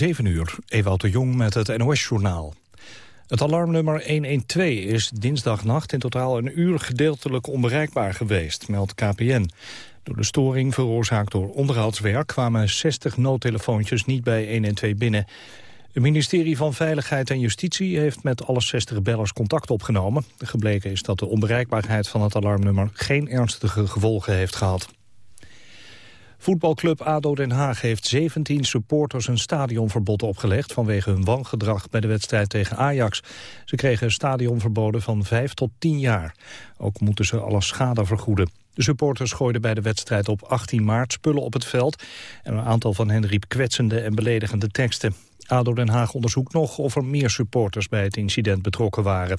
7 uur, Ewout de Jong met het NOS-journaal. Het alarmnummer 112 is dinsdagnacht in totaal een uur gedeeltelijk onbereikbaar geweest, meldt KPN. Door de storing veroorzaakt door onderhoudswerk kwamen 60 noodtelefoontjes niet bij 112 binnen. Het ministerie van Veiligheid en Justitie heeft met alle 60 bellers contact opgenomen. Gebleken is dat de onbereikbaarheid van het alarmnummer geen ernstige gevolgen heeft gehad. Voetbalclub ADO Den Haag heeft 17 supporters een stadionverbod opgelegd vanwege hun wangedrag bij de wedstrijd tegen Ajax. Ze kregen stadionverboden van 5 tot 10 jaar. Ook moeten ze alle schade vergoeden. De supporters gooiden bij de wedstrijd op 18 maart spullen op het veld. En een aantal van hen riep kwetsende en beledigende teksten. ADO Den Haag onderzoekt nog of er meer supporters bij het incident betrokken waren.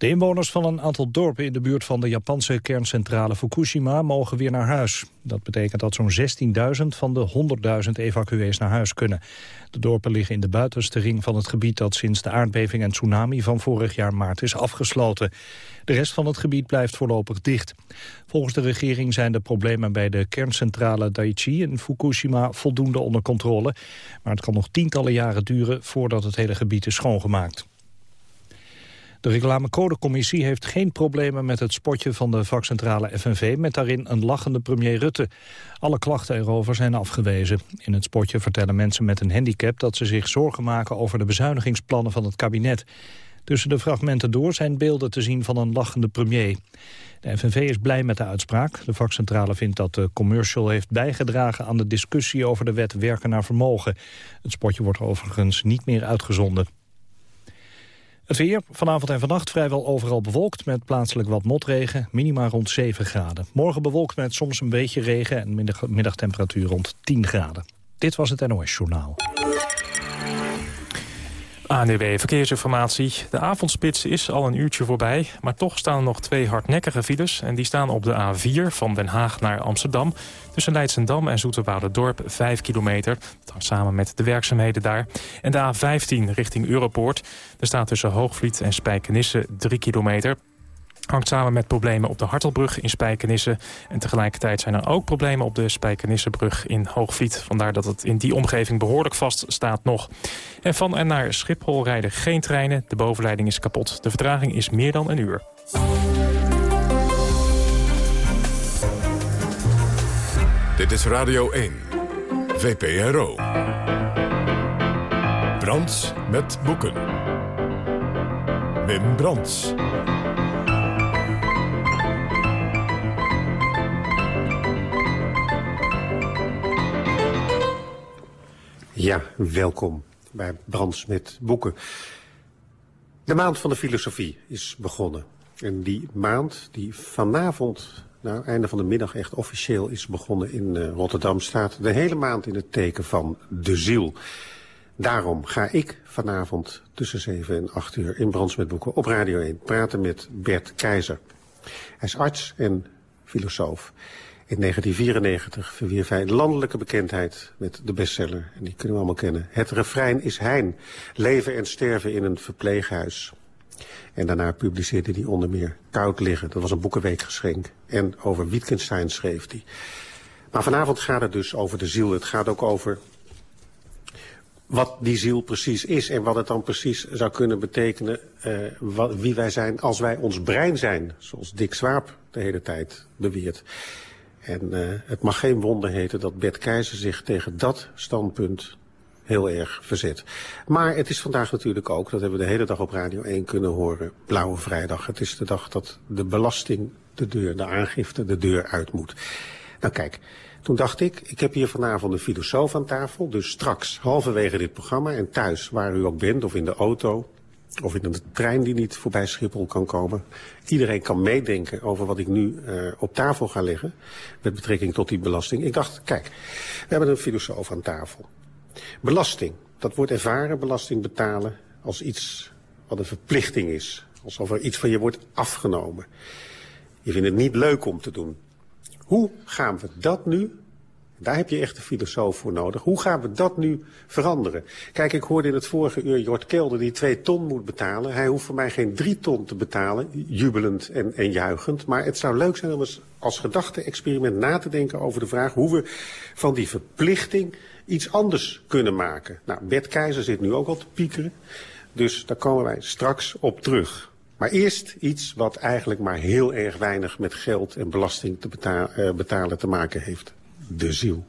De inwoners van een aantal dorpen in de buurt van de Japanse kerncentrale Fukushima mogen weer naar huis. Dat betekent dat zo'n 16.000 van de 100.000 evacuees naar huis kunnen. De dorpen liggen in de buitenste ring van het gebied dat sinds de aardbeving en tsunami van vorig jaar maart is afgesloten. De rest van het gebied blijft voorlopig dicht. Volgens de regering zijn de problemen bij de kerncentrale Daiichi in Fukushima voldoende onder controle. Maar het kan nog tientallen jaren duren voordat het hele gebied is schoongemaakt. De reclamecodecommissie heeft geen problemen met het spotje van de vakcentrale FNV... met daarin een lachende premier Rutte. Alle klachten erover zijn afgewezen. In het spotje vertellen mensen met een handicap dat ze zich zorgen maken... over de bezuinigingsplannen van het kabinet. Tussen de fragmenten door zijn beelden te zien van een lachende premier. De FNV is blij met de uitspraak. De vakcentrale vindt dat de commercial heeft bijgedragen aan de discussie over de wet werken naar vermogen. Het spotje wordt overigens niet meer uitgezonden. Het weer vanavond en vannacht vrijwel overal bewolkt met plaatselijk wat motregen. Minima rond 7 graden. Morgen bewolkt met soms een beetje regen en middag, middagtemperatuur rond 10 graden. Dit was het NOS Journaal. ANUW Verkeersinformatie. De avondspits is al een uurtje voorbij, maar toch staan er nog twee hardnekkige files. En die staan op de A4 van Den Haag naar Amsterdam. Tussen Leidsendam en Dorp 5 kilometer. Dat samen met de werkzaamheden daar. En de A15 richting Europoort. Er staat tussen Hoogvliet en Spijkenisse 3 kilometer hangt samen met problemen op de Hartelbrug in Spijkenisse. En tegelijkertijd zijn er ook problemen op de Spijkenissebrug in Hoogvliet. Vandaar dat het in die omgeving behoorlijk vast staat nog. En van en naar Schiphol rijden geen treinen. De bovenleiding is kapot. De vertraging is meer dan een uur. Dit is Radio 1. VPRO. Brands met boeken. Wim Brands. Ja, welkom bij Brands met Boeken. De maand van de filosofie is begonnen. En die maand, die vanavond, nou, einde van de middag echt officieel is begonnen in uh, Rotterdam, staat de hele maand in het teken van de ziel. Daarom ga ik vanavond tussen 7 en 8 uur in Brands met Boeken op Radio 1 praten met Bert Keizer. Hij is arts en filosoof. In 1994 verwierf hij landelijke bekendheid met de bestseller. En die kunnen we allemaal kennen. Het refrein is Hein. Leven en sterven in een verpleeghuis. En daarna publiceerde hij onder meer Koud liggen. Dat was een boekenweekgeschenk. En over Wittgenstein schreef hij. Maar vanavond gaat het dus over de ziel. Het gaat ook over wat die ziel precies is en wat het dan precies zou kunnen betekenen uh, wat, wie wij zijn als wij ons brein zijn, zoals Dick Swaap de hele tijd beweert. En uh, het mag geen wonder heten dat Bert Keizer zich tegen dat standpunt heel erg verzet. Maar het is vandaag natuurlijk ook, dat hebben we de hele dag op Radio 1 kunnen horen, Blauwe Vrijdag. Het is de dag dat de belasting de deur, de aangifte de deur uit moet. Nou kijk, toen dacht ik, ik heb hier vanavond een filosoof aan tafel. Dus straks, halverwege dit programma en thuis, waar u ook bent of in de auto of in een trein die niet voorbij Schiphol kan komen. Iedereen kan meedenken over wat ik nu uh, op tafel ga leggen. Met betrekking tot die belasting. Ik dacht, kijk, we hebben een filosoof aan tafel. Belasting, dat wordt ervaren, belasting betalen, als iets wat een verplichting is. Alsof er iets van je wordt afgenomen. Je vindt het niet leuk om te doen. Hoe gaan we dat nu Daar heb je echt een filosoof voor nodig. Hoe gaan we dat nu veranderen? Kijk, ik hoorde in het vorige uur Jort Kelder die twee ton moet betalen. Hij hoeft voor mij geen drie ton te betalen, jubelend en, en juichend. Maar het zou leuk zijn om eens als gedachte-experiment na te denken over de vraag... hoe we van die verplichting iets anders kunnen maken. Nou, Bert Keizer zit nu ook al te piekeren. Dus daar komen wij straks op terug. Maar eerst iets wat eigenlijk maar heel erg weinig met geld en belasting te uh, betalen te maken heeft. De ziel.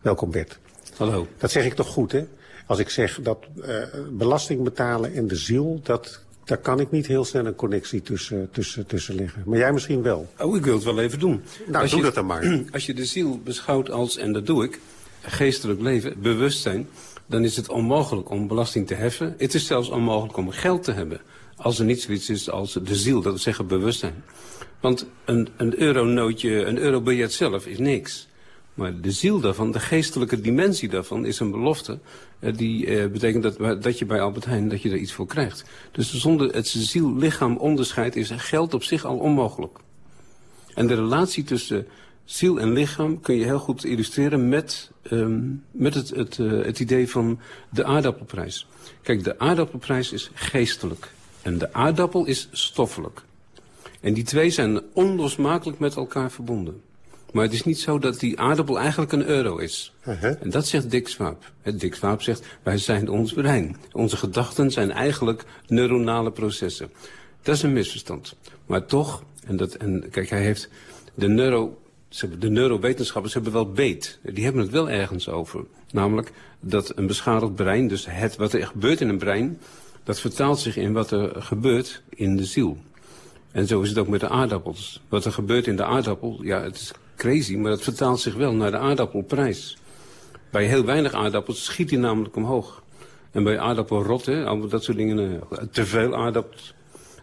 Welkom Bert. Hallo. Dat zeg ik toch goed hè? Als ik zeg dat uh, belasting betalen en de ziel, dat, daar kan ik niet heel snel een connectie tussen, tussen, tussen leggen. Maar jij misschien wel. Oh, ik wil het wel even doen. Nou, als doe je, dat dan maar. Als je de ziel beschouwt als, en dat doe ik, geestelijk leven, bewustzijn... dan is het onmogelijk om belasting te heffen. Het is zelfs onmogelijk om geld te hebben. Als er niet zoiets is als de ziel, dat wil zeggen bewustzijn. Want een, een euronootje, een eurobiljet zelf is niks. Maar de ziel daarvan, de geestelijke dimensie daarvan, is een belofte. Uh, die uh, betekent dat, dat je bij Albert Heijn dat je er iets voor krijgt. Dus zonder het ziel-lichaam onderscheid is geld op zich al onmogelijk. En de relatie tussen ziel en lichaam kun je heel goed illustreren met, um, met het, het, uh, het idee van de aardappelprijs. Kijk, de aardappelprijs is geestelijk. En de aardappel is stoffelijk. En die twee zijn onlosmakelijk met elkaar verbonden. Maar het is niet zo dat die aardappel eigenlijk een euro is. Uh -huh. En dat zegt Dick Swaap. Dick Swaap zegt, wij zijn ons brein. Onze gedachten zijn eigenlijk neuronale processen. Dat is een misverstand. Maar toch, en, dat, en kijk, hij heeft de neuro... De neurowetenschappers hebben wel beet. Die hebben het wel ergens over. Namelijk dat een beschadigd brein, dus het, wat er gebeurt in een brein... dat vertaalt zich in wat er gebeurt in de ziel. En zo is het ook met de aardappels. Wat er gebeurt in de aardappel, ja, het is crazy, maar dat vertaalt zich wel naar de aardappelprijs. Bij heel weinig aardappels schiet die namelijk omhoog. En bij aardappelrot, hè, al dat soort dingen, te veel aardappels.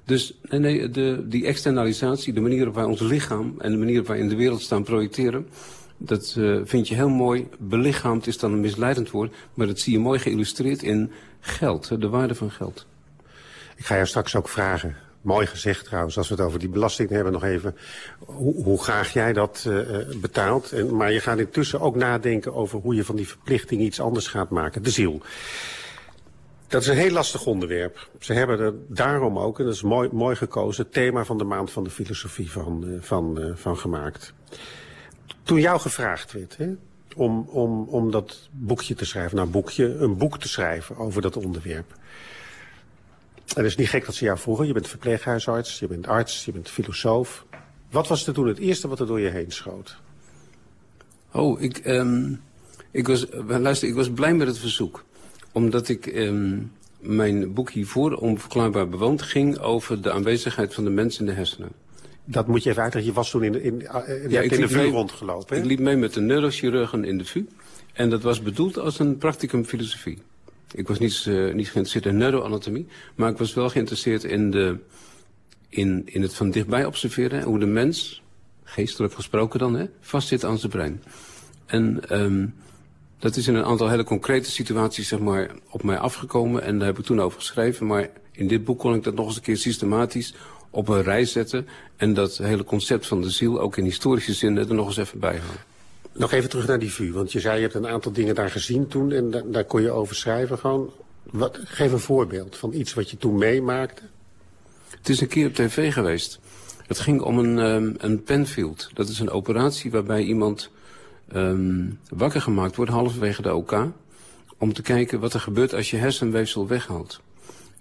Dus nee, nee, de, die externalisatie, de manier waarop wij ons lichaam en de manier waarop wij in de wereld staan projecteren, dat uh, vind je heel mooi. Belichaamd is dan een misleidend woord, maar dat zie je mooi geïllustreerd in geld, de waarde van geld. Ik ga jou straks ook vragen, Mooi gezegd trouwens, als we het over die belasting hebben nog even. Hoe, hoe graag jij dat uh, betaalt. En, maar je gaat intussen ook nadenken over hoe je van die verplichting iets anders gaat maken. De ziel. Dat is een heel lastig onderwerp. Ze hebben er daarom ook, en dat is mooi, mooi gekozen, het thema van de maand van de filosofie van, uh, van, van gemaakt. Toen jou gevraagd werd hè, om, om, om dat boekje te schrijven, nou boekje, een boek te schrijven over dat onderwerp. En het is niet gek dat ze jou vroegen. Je bent verpleeghuisarts, je bent arts, je bent filosoof. Wat was er toen het eerste wat er door je heen schoot? Oh, ik, um, ik, was, luister, ik was blij met het verzoek. Omdat ik um, mijn boek hiervoor, Onverklaarbaar Bewoond, ging over de aanwezigheid van de mens in de hersenen. Dat moet je even uitleggen. Je was toen in de, in, in, ja, in de VU rondgelopen. Hè? Ik liep mee met de neurochirurgen in de VU. En dat was bedoeld als een practicum filosofie. Ik was niet, uh, niet geïnteresseerd in neuroanatomie, maar ik was wel geïnteresseerd in, de, in, in het van dichtbij observeren. Hoe de mens, geestelijk gesproken dan, hè, vastzit aan zijn brein. En um, dat is in een aantal hele concrete situaties zeg maar, op mij afgekomen. En daar heb ik toen over geschreven. Maar in dit boek kon ik dat nog eens een keer systematisch op een rij zetten. En dat hele concept van de ziel ook in historische zin er nog eens even bij houden. Nog even terug naar die VU, want je zei je hebt een aantal dingen daar gezien toen en da daar kon je over schrijven. Gewoon, wat, geef een voorbeeld van iets wat je toen meemaakte. Het is een keer op tv geweest. Het ging om een, um, een penfield. Dat is een operatie waarbij iemand um, wakker gemaakt wordt halverwege de OK. Om te kijken wat er gebeurt als je hersenweefsel weghaalt.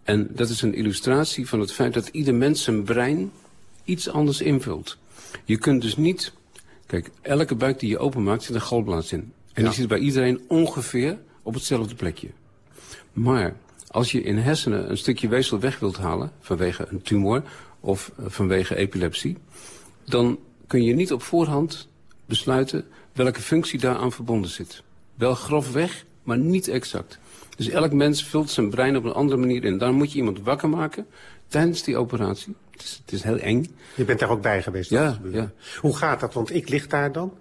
En dat is een illustratie van het feit dat ieder mens zijn brein iets anders invult. Je kunt dus niet Kijk, elke buik die je openmaakt zit een galblaas in. En ja. die zit bij iedereen ongeveer op hetzelfde plekje. Maar als je in hersenen een stukje weefsel weg wilt halen... vanwege een tumor of vanwege epilepsie... dan kun je niet op voorhand besluiten welke functie daaraan verbonden zit. Wel grofweg, maar niet exact. Dus elk mens vult zijn brein op een andere manier in. Dan moet je iemand wakker maken tijdens die operatie. Het is, het is heel eng. Je bent daar ook bij geweest? Ja, ja. Hoe gaat dat? Want ik lig daar dan.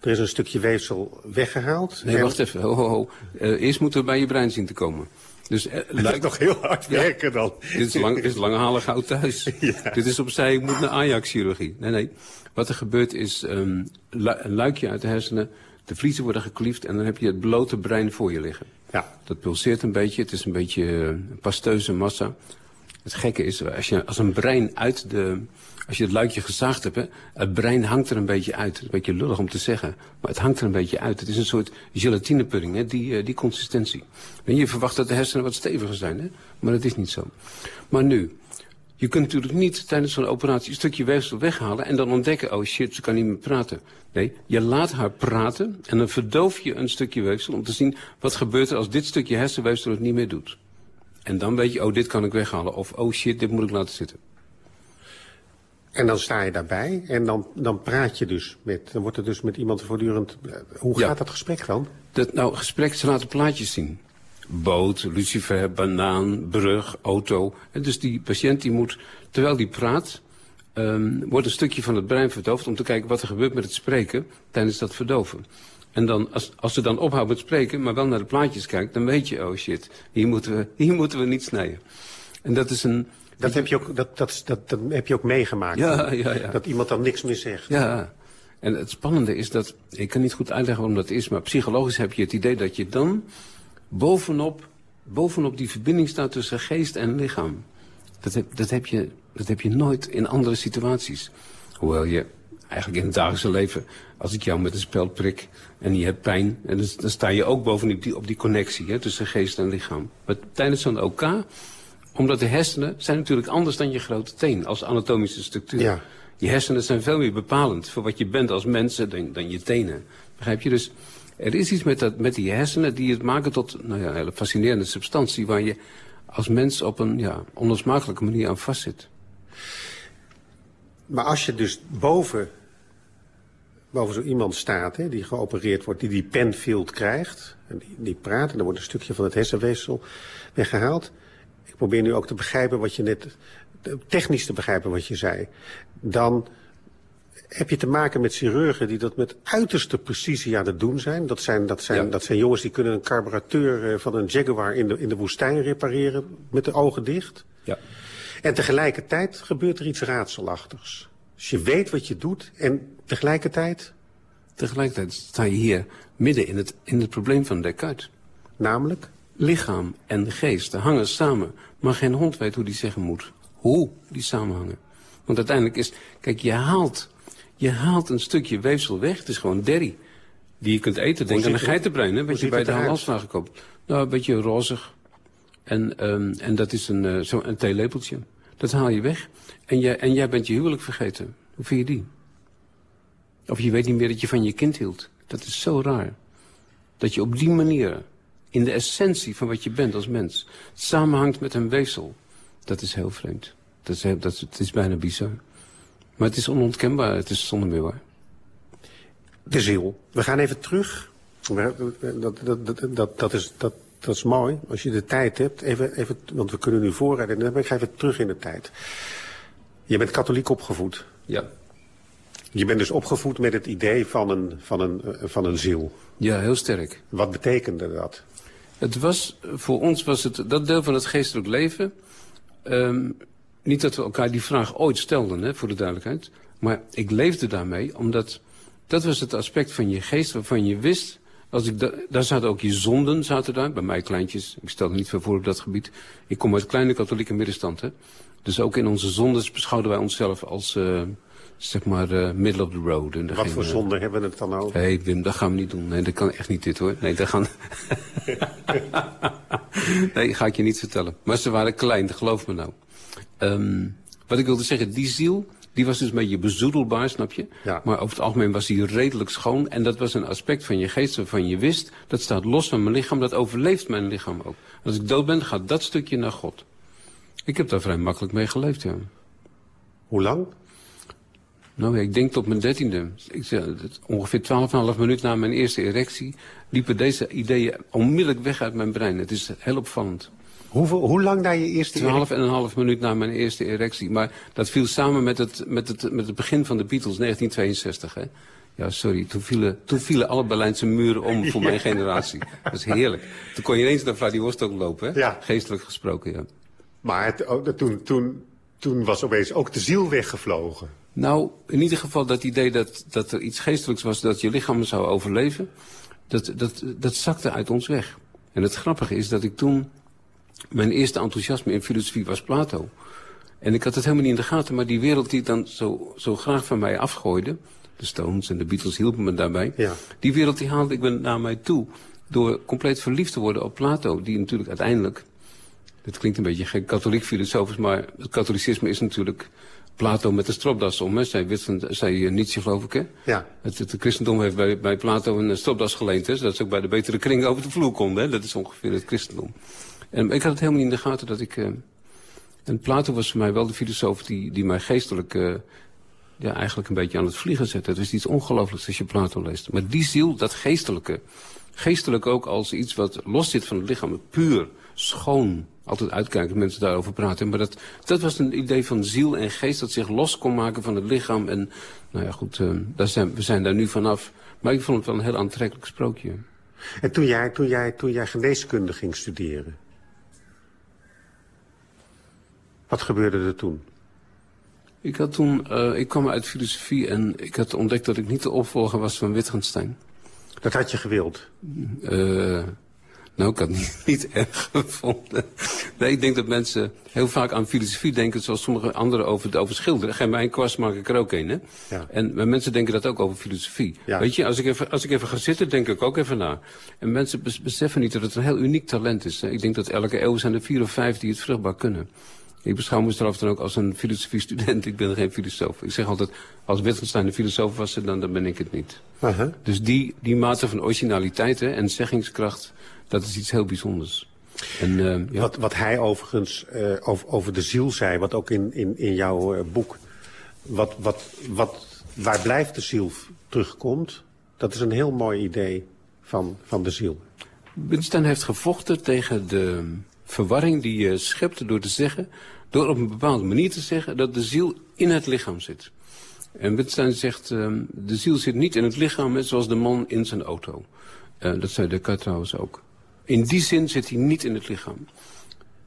Er is een stukje weefsel weggehaald. Nee, en... wacht even. Ho, ho, ho. Uh, eerst moeten we bij je brein zien te komen. Dus, uh, lijkt nog heel hard werken ja. dan. Dit is, lang, dit is lange halen gauw thuis. ja. Dit is opzij, ik moet naar Ajax-chirurgie. Nee, nee. Wat er gebeurt is um, lu een luikje uit de hersenen De vliezen worden gekliefd en dan heb je het blote brein voor je liggen. Ja. Dat pulseert een beetje, het is een beetje uh, pasteuze massa. Het gekke is, als, je, als een brein uit de... Als je het luikje gezaagd hebt, het brein hangt er een beetje uit. Een beetje lullig om te zeggen, maar het hangt er een beetje uit. Het is een soort gelatinepudding, hè, die, uh, die consistentie. En je verwacht dat de hersenen wat steviger zijn, hè? maar dat is niet zo. Maar nu, je kunt natuurlijk niet tijdens zo'n operatie een stukje weefsel weghalen... en dan ontdekken, oh shit, ze kan niet meer praten. Nee, je laat haar praten en dan verdoof je een stukje weefsel... om te zien wat gebeurt er als dit stukje hersenweefsel het niet meer doet. En dan weet je, oh, dit kan ik weghalen. Of, oh shit, dit moet ik laten zitten. En dan sta je daarbij en dan, dan praat je dus met... dan wordt er dus met iemand voortdurend... Hoe Ja. gaat dat gesprek dan? Dat, nou, gesprek, ze laten plaatjes zien. Boot, lucifer, banaan, brug, auto. En dus die patiënt die moet, terwijl die praat... ehm, wordt een stukje van het brein verdoofd... om te kijken wat er gebeurt met het spreken tijdens dat verdoven. En dan, als, als ze dan ophoudt met spreken, maar wel naar de plaatjes kijkt... dan weet je, oh shit, hier moeten we, hier moeten we niet snijden. En dat is een... Dat heb je ook, dat, dat, dat, dat heb je ook meegemaakt. Ja, ja, ja. Dat iemand dan niks meer zegt. Ja, en het spannende is dat, ik kan niet goed uitleggen waarom dat is, maar psychologisch heb je het idee dat je dan bovenop, bovenop die verbinding staat tussen geest en lichaam. Dat heb, dat, heb je, dat heb je nooit in andere situaties. Hoewel je eigenlijk in het dagelijkse leven, als ik jou met een speld prik en je hebt pijn, en dan, dan sta je ook bovenop die, op die connectie hè, tussen geest en lichaam. Maar tijdens zo'n OK, omdat de hersenen zijn natuurlijk anders dan je grote teen als anatomische structuur. Ja. Je hersenen zijn veel meer bepalend voor wat je bent als mens dan, dan je tenen. Begrijp je? Dus er is iets met, dat, met die hersenen die het maken tot nou ja, een hele fascinerende substantie... waar je als mens op een ja, onlosmakelijke manier aan vastzit. Maar als je dus boven, boven zo iemand staat, hè, die geopereerd wordt, die die penfield krijgt, en die, die praat, en dan wordt een stukje van het hersenweefsel weggehaald. Ik probeer nu ook te begrijpen wat je net, technisch te begrijpen wat je zei. Dan heb je te maken met chirurgen die dat met uiterste precisie aan het doen zijn. Dat zijn, dat zijn, Ja. dat zijn jongens die kunnen een carburateur eh, van een Jaguar in de, in de woestijn repareren met de ogen dicht. Ja. En tegelijkertijd gebeurt er iets raadselachtigs. Dus je weet wat je doet en tegelijkertijd, Tegelijkertijd sta je hier midden in het, in het probleem van Descartes. namelijk... Lichaam en geest hangen samen, maar geen hond weet hoe die zeggen moet. Hoe die samenhangen. Want uiteindelijk is, kijk, je haalt, je haalt een stukje weefsel weg. Het is gewoon derrie. Die je kunt eten. Denk aan een geitenbrein, hè, wat je bij de handelsvragen koopt. Nou, een beetje rozig. En, ehm, en dat is een, eh, zo een theelepeltje. Dat haal je weg. En jij, en jij bent je huwelijk vergeten. Hoe vind je die? Of je weet niet meer dat je van je kind hield. Dat is zo raar. Dat je op die manier, in de essentie van wat je bent als mens, samenhangt met een weefsel. Dat is heel vreemd. Dat is, heel, dat het is bijna bizar. Maar het is onontkenbaar. Het is zonder meer waar. De ziel. We gaan even terug. Dat, dat, dat, dat, dat, is, dat, dat is mooi. Als je de tijd hebt, even, even, want we kunnen nu voorrijden. Dan ben ik even terug in de tijd. Je bent katholiek opgevoed. Ja. Je bent dus opgevoed met het idee van een, van een, eh, van een ziel. Ja, heel sterk. Wat betekende dat? Het was, voor ons was het, dat deel van het geestelijk leven... ehm, niet dat we elkaar die vraag ooit stelden, hè, voor de duidelijkheid. Maar ik leefde daarmee, omdat dat was het aspect van je geest waarvan je wist... Als ik da- daar zaten ook je zonden, zaten daar, bij mij kleintjes. Ik stelde niet veel voor op dat gebied. Ik kom uit kleine katholieke middenstand, hè. Dus ook in onze zondes beschouwden wij onszelf als, eh, zeg maar, eh, middle of the road. En Wat voor eh, zonde hebben we het dan over? Hé hey Wim, dat gaan we niet doen. Nee, dat kan echt niet dit hoor. Nee, dat gaan... nee, ga ik je niet vertellen. Maar ze waren klein, geloof me nou. Ehm, wat ik wilde zeggen, die ziel, die was dus een beetje bezoedelbaar, snap je? Ja. Maar over het algemeen was die redelijk schoon. En dat was een aspect van je geest waarvan je wist... dat staat los van mijn lichaam, dat overleeft mijn lichaam ook. Als ik dood ben, gaat dat stukje naar God. Ik heb daar vrij makkelijk mee geleefd, ja. Hoe lang? Nou, ik denk tot mijn dertiende. Ik zeg, ongeveer 12,5 minuut na mijn eerste erectie... liepen deze ideeën onmiddellijk weg uit mijn brein. Het is heel opvallend. Hoeveel, hoe lang na je eerste... Twaalf en een half minuut na mijn eerste erectie. Maar dat viel samen met het, met het, met het begin van de Beatles, 1962. Hè? Ja, sorry. Toen vielen, toen vielen alle Berlijnse muren om voor mijn generatie. Dat is heerlijk. Toen kon je ineens naar Vladivostok lopen, hè? Ja. Geestelijk gesproken, ja. Maar het, oh, toen, toen, toen was opeens ook de ziel weggevlogen. Nou, in ieder geval dat idee dat, dat er iets geestelijks was... dat je lichaam zou overleven, dat, dat, dat zakte uit ons weg. En het grappige is dat ik toen... mijn eerste enthousiasme in filosofie was Plato. En ik had het helemaal niet in de gaten... maar die wereld die dan zo, zo graag van mij afgooide... de Stones en de Beatles hielpen me daarbij... Ja. die wereld die haalde ik me naar mij toe... door compleet verliefd te worden op Plato... die natuurlijk uiteindelijk... dit klinkt een beetje gek katholiek filosofisch... maar het katholicisme is natuurlijk Plato met de stropdas om. Hè. Zij, wisten, zij uh, Nietzsche geloof ik hè? Ja. Het, het, christendom heeft bij, bij Plato een stropdas geleend. Hè, zodat ze ook bij de betere kring over de vloer konden. Hè. Dat is ongeveer het christendom. En ik had het helemaal niet in de gaten dat ik... Uh, en Plato was voor mij wel de filosoof die, die mij geestelijk... Uh, ja, eigenlijk een beetje aan het vliegen zette. Het is iets ongelooflijks als je Plato leest. Maar die ziel, dat geestelijke... Geestelijk ook als iets wat los zit van het lichaam. Puur, schoon, altijd uitkijken dat mensen daarover praten. Maar dat, dat was een idee van ziel en geest dat zich los kon maken van het lichaam. En nou ja, goed, uh, daar zijn, we zijn daar nu vanaf. Maar ik vond het wel een heel aantrekkelijk sprookje. En toen jij, toen jij, toen jij geneeskunde ging studeren, wat gebeurde er toen? Ik, had toen, uh, ik kwam uit filosofie en ik had ontdekt dat ik niet de opvolger was van Wittgenstein. Dat had je gewild? Uh, nou, ik had het niet, erg gevonden. Nee, ik denk dat mensen heel vaak aan filosofie denken... zoals sommige anderen over, over schilderen. Geef mij een kwast, maak ik er ook een, hè? Ja. En maar mensen denken dat ook over filosofie. Ja. Weet je, als ik, even, als ik even ga zitten, denk ik ook even na. En mensen beseffen niet dat het een heel uniek talent is. Hè? Ik denk dat elke eeuw zijn er vier of vijf die het vruchtbaar kunnen. Ik beschouw mezelf dan ook als een filosofie-student. Ik ben geen filosoof. Ik zeg altijd, als Wittgenstein een filosoof was, dan, dan ben ik het niet. Uh -huh. Dus die, die mate van originaliteit hè, en zeggingskracht, dat is iets heel bijzonders. En, uh, ja. wat, wat hij overigens uh, over, over de ziel zei, wat ook in, in, in jouw uh, boek... Wat, wat, wat, waar blijft de ziel terugkomt, dat is een heel mooi idee van, van de ziel. Wittgenstein heeft gevochten tegen de verwarring die je schept door te zeggen... door op een bepaalde manier te zeggen dat de ziel in het lichaam zit. En Wittgenstein zegt, de ziel zit niet in het lichaam zoals de man in zijn auto. Dat zei Descartes trouwens ook. In die zin zit hij niet in het lichaam.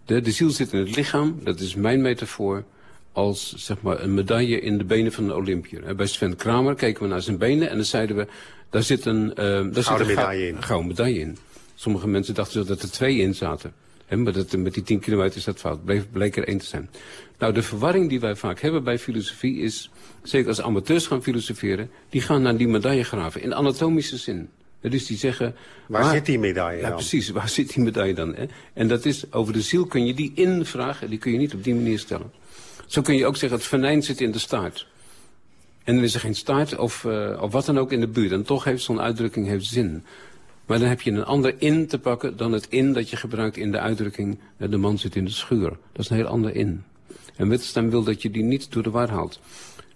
De, de ziel zit in het lichaam, dat is mijn metafoor... als zeg maar, een medaille in de benen van een Olympiër. Bij Sven Kramer keken we naar zijn benen en dan zeiden we... daar zit een, uh, daar gouden zit een medaille in. Een gouden medaille in. Sommige mensen dachten dat er twee in zaten. He, maar dat, met die 10 kilometer is dat fout. Bleef, bleek er één te zijn. Nou, de verwarring die wij vaak hebben bij filosofie is... zeker als amateurs gaan filosoferen... die gaan naar die medaille graven, in anatomische zin. Dus die zeggen... Waar, waar zit die medaille ja, dan? precies, waar zit die medaille dan? Hè? En dat is, over de ziel kun je die invragen... die kun je niet op die manier stellen. Zo kun je ook zeggen, het venijn zit in de staart. En dan is er geen staart of, uh, of wat dan ook in de buurt. En toch heeft zo'n uitdrukking heeft zin. Maar dan heb je een ander in te pakken dan het in dat je gebruikt in de uitdrukking... de man zit in de schuur. Dat is een heel ander in. En Wittgenstein wil dat je die niet door de war haalt.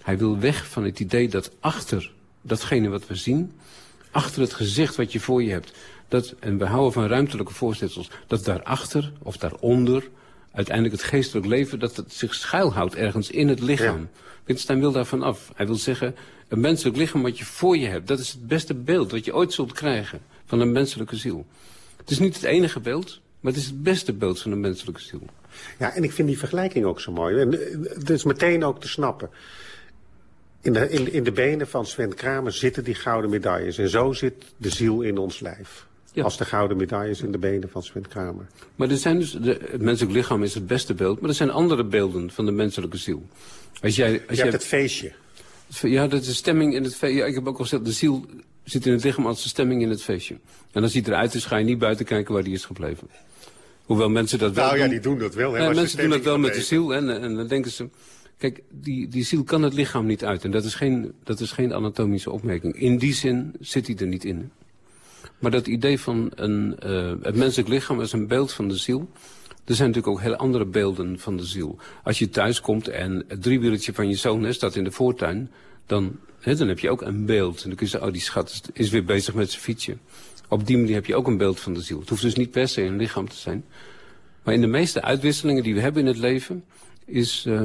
Hij wil weg van het idee dat achter datgene wat we zien... achter het gezicht wat je voor je hebt... Dat, en we houden van ruimtelijke voorzetsels... dat daarachter of daaronder uiteindelijk het geestelijk leven... dat het zich schuilhoudt ergens in het lichaam. Ja. Wittgenstein wil daarvan af. Hij wil zeggen, een menselijk lichaam wat je voor je hebt... dat is het beste beeld wat je ooit zult krijgen van een menselijke ziel. Het is niet het enige beeld, maar het is het beste beeld van een menselijke ziel. Ja, en ik vind die vergelijking ook zo mooi. En het is meteen ook te snappen. In de, in, in de benen van Sven Kramer zitten die gouden medailles. En zo zit de ziel in ons lijf. Ja. Als de gouden medailles in de benen van Sven Kramer. Maar er zijn dus, de, het menselijk lichaam is het beste beeld, maar er zijn andere beelden van de menselijke ziel. Als jij, als Je jij... hebt het feestje. Ja, dat is de stemming in het feestje. Ja, ik heb ook al gezegd, de ziel zit in het lichaam als de stemming in het feestje. En als hij eruit is, ga je niet buiten kijken waar die is gebleven. Hoewel mensen dat wel nou, doen. ja, die doen dat wel. Hè, ja, mensen doen dat wel met de ziel. En, en dan denken ze... Kijk, die, die ziel kan het lichaam niet uit. En dat is, geen, dat is geen anatomische opmerking. In die zin zit hij er niet in. Maar dat idee van een, uh, het menselijk lichaam als een beeld van de ziel... Er zijn natuurlijk ook heel andere beelden van de ziel. Als je thuis komt en het driewieltje van je zoon staat in de voortuin... dan, hè, dan heb je ook een beeld. En dan kun je zeggen, oh die schat is weer bezig met zijn fietsje. Op die manier heb je ook een beeld van de ziel. Het hoeft dus niet per se een lichaam te zijn. Maar in de meeste uitwisselingen die we hebben in het leven... is uh,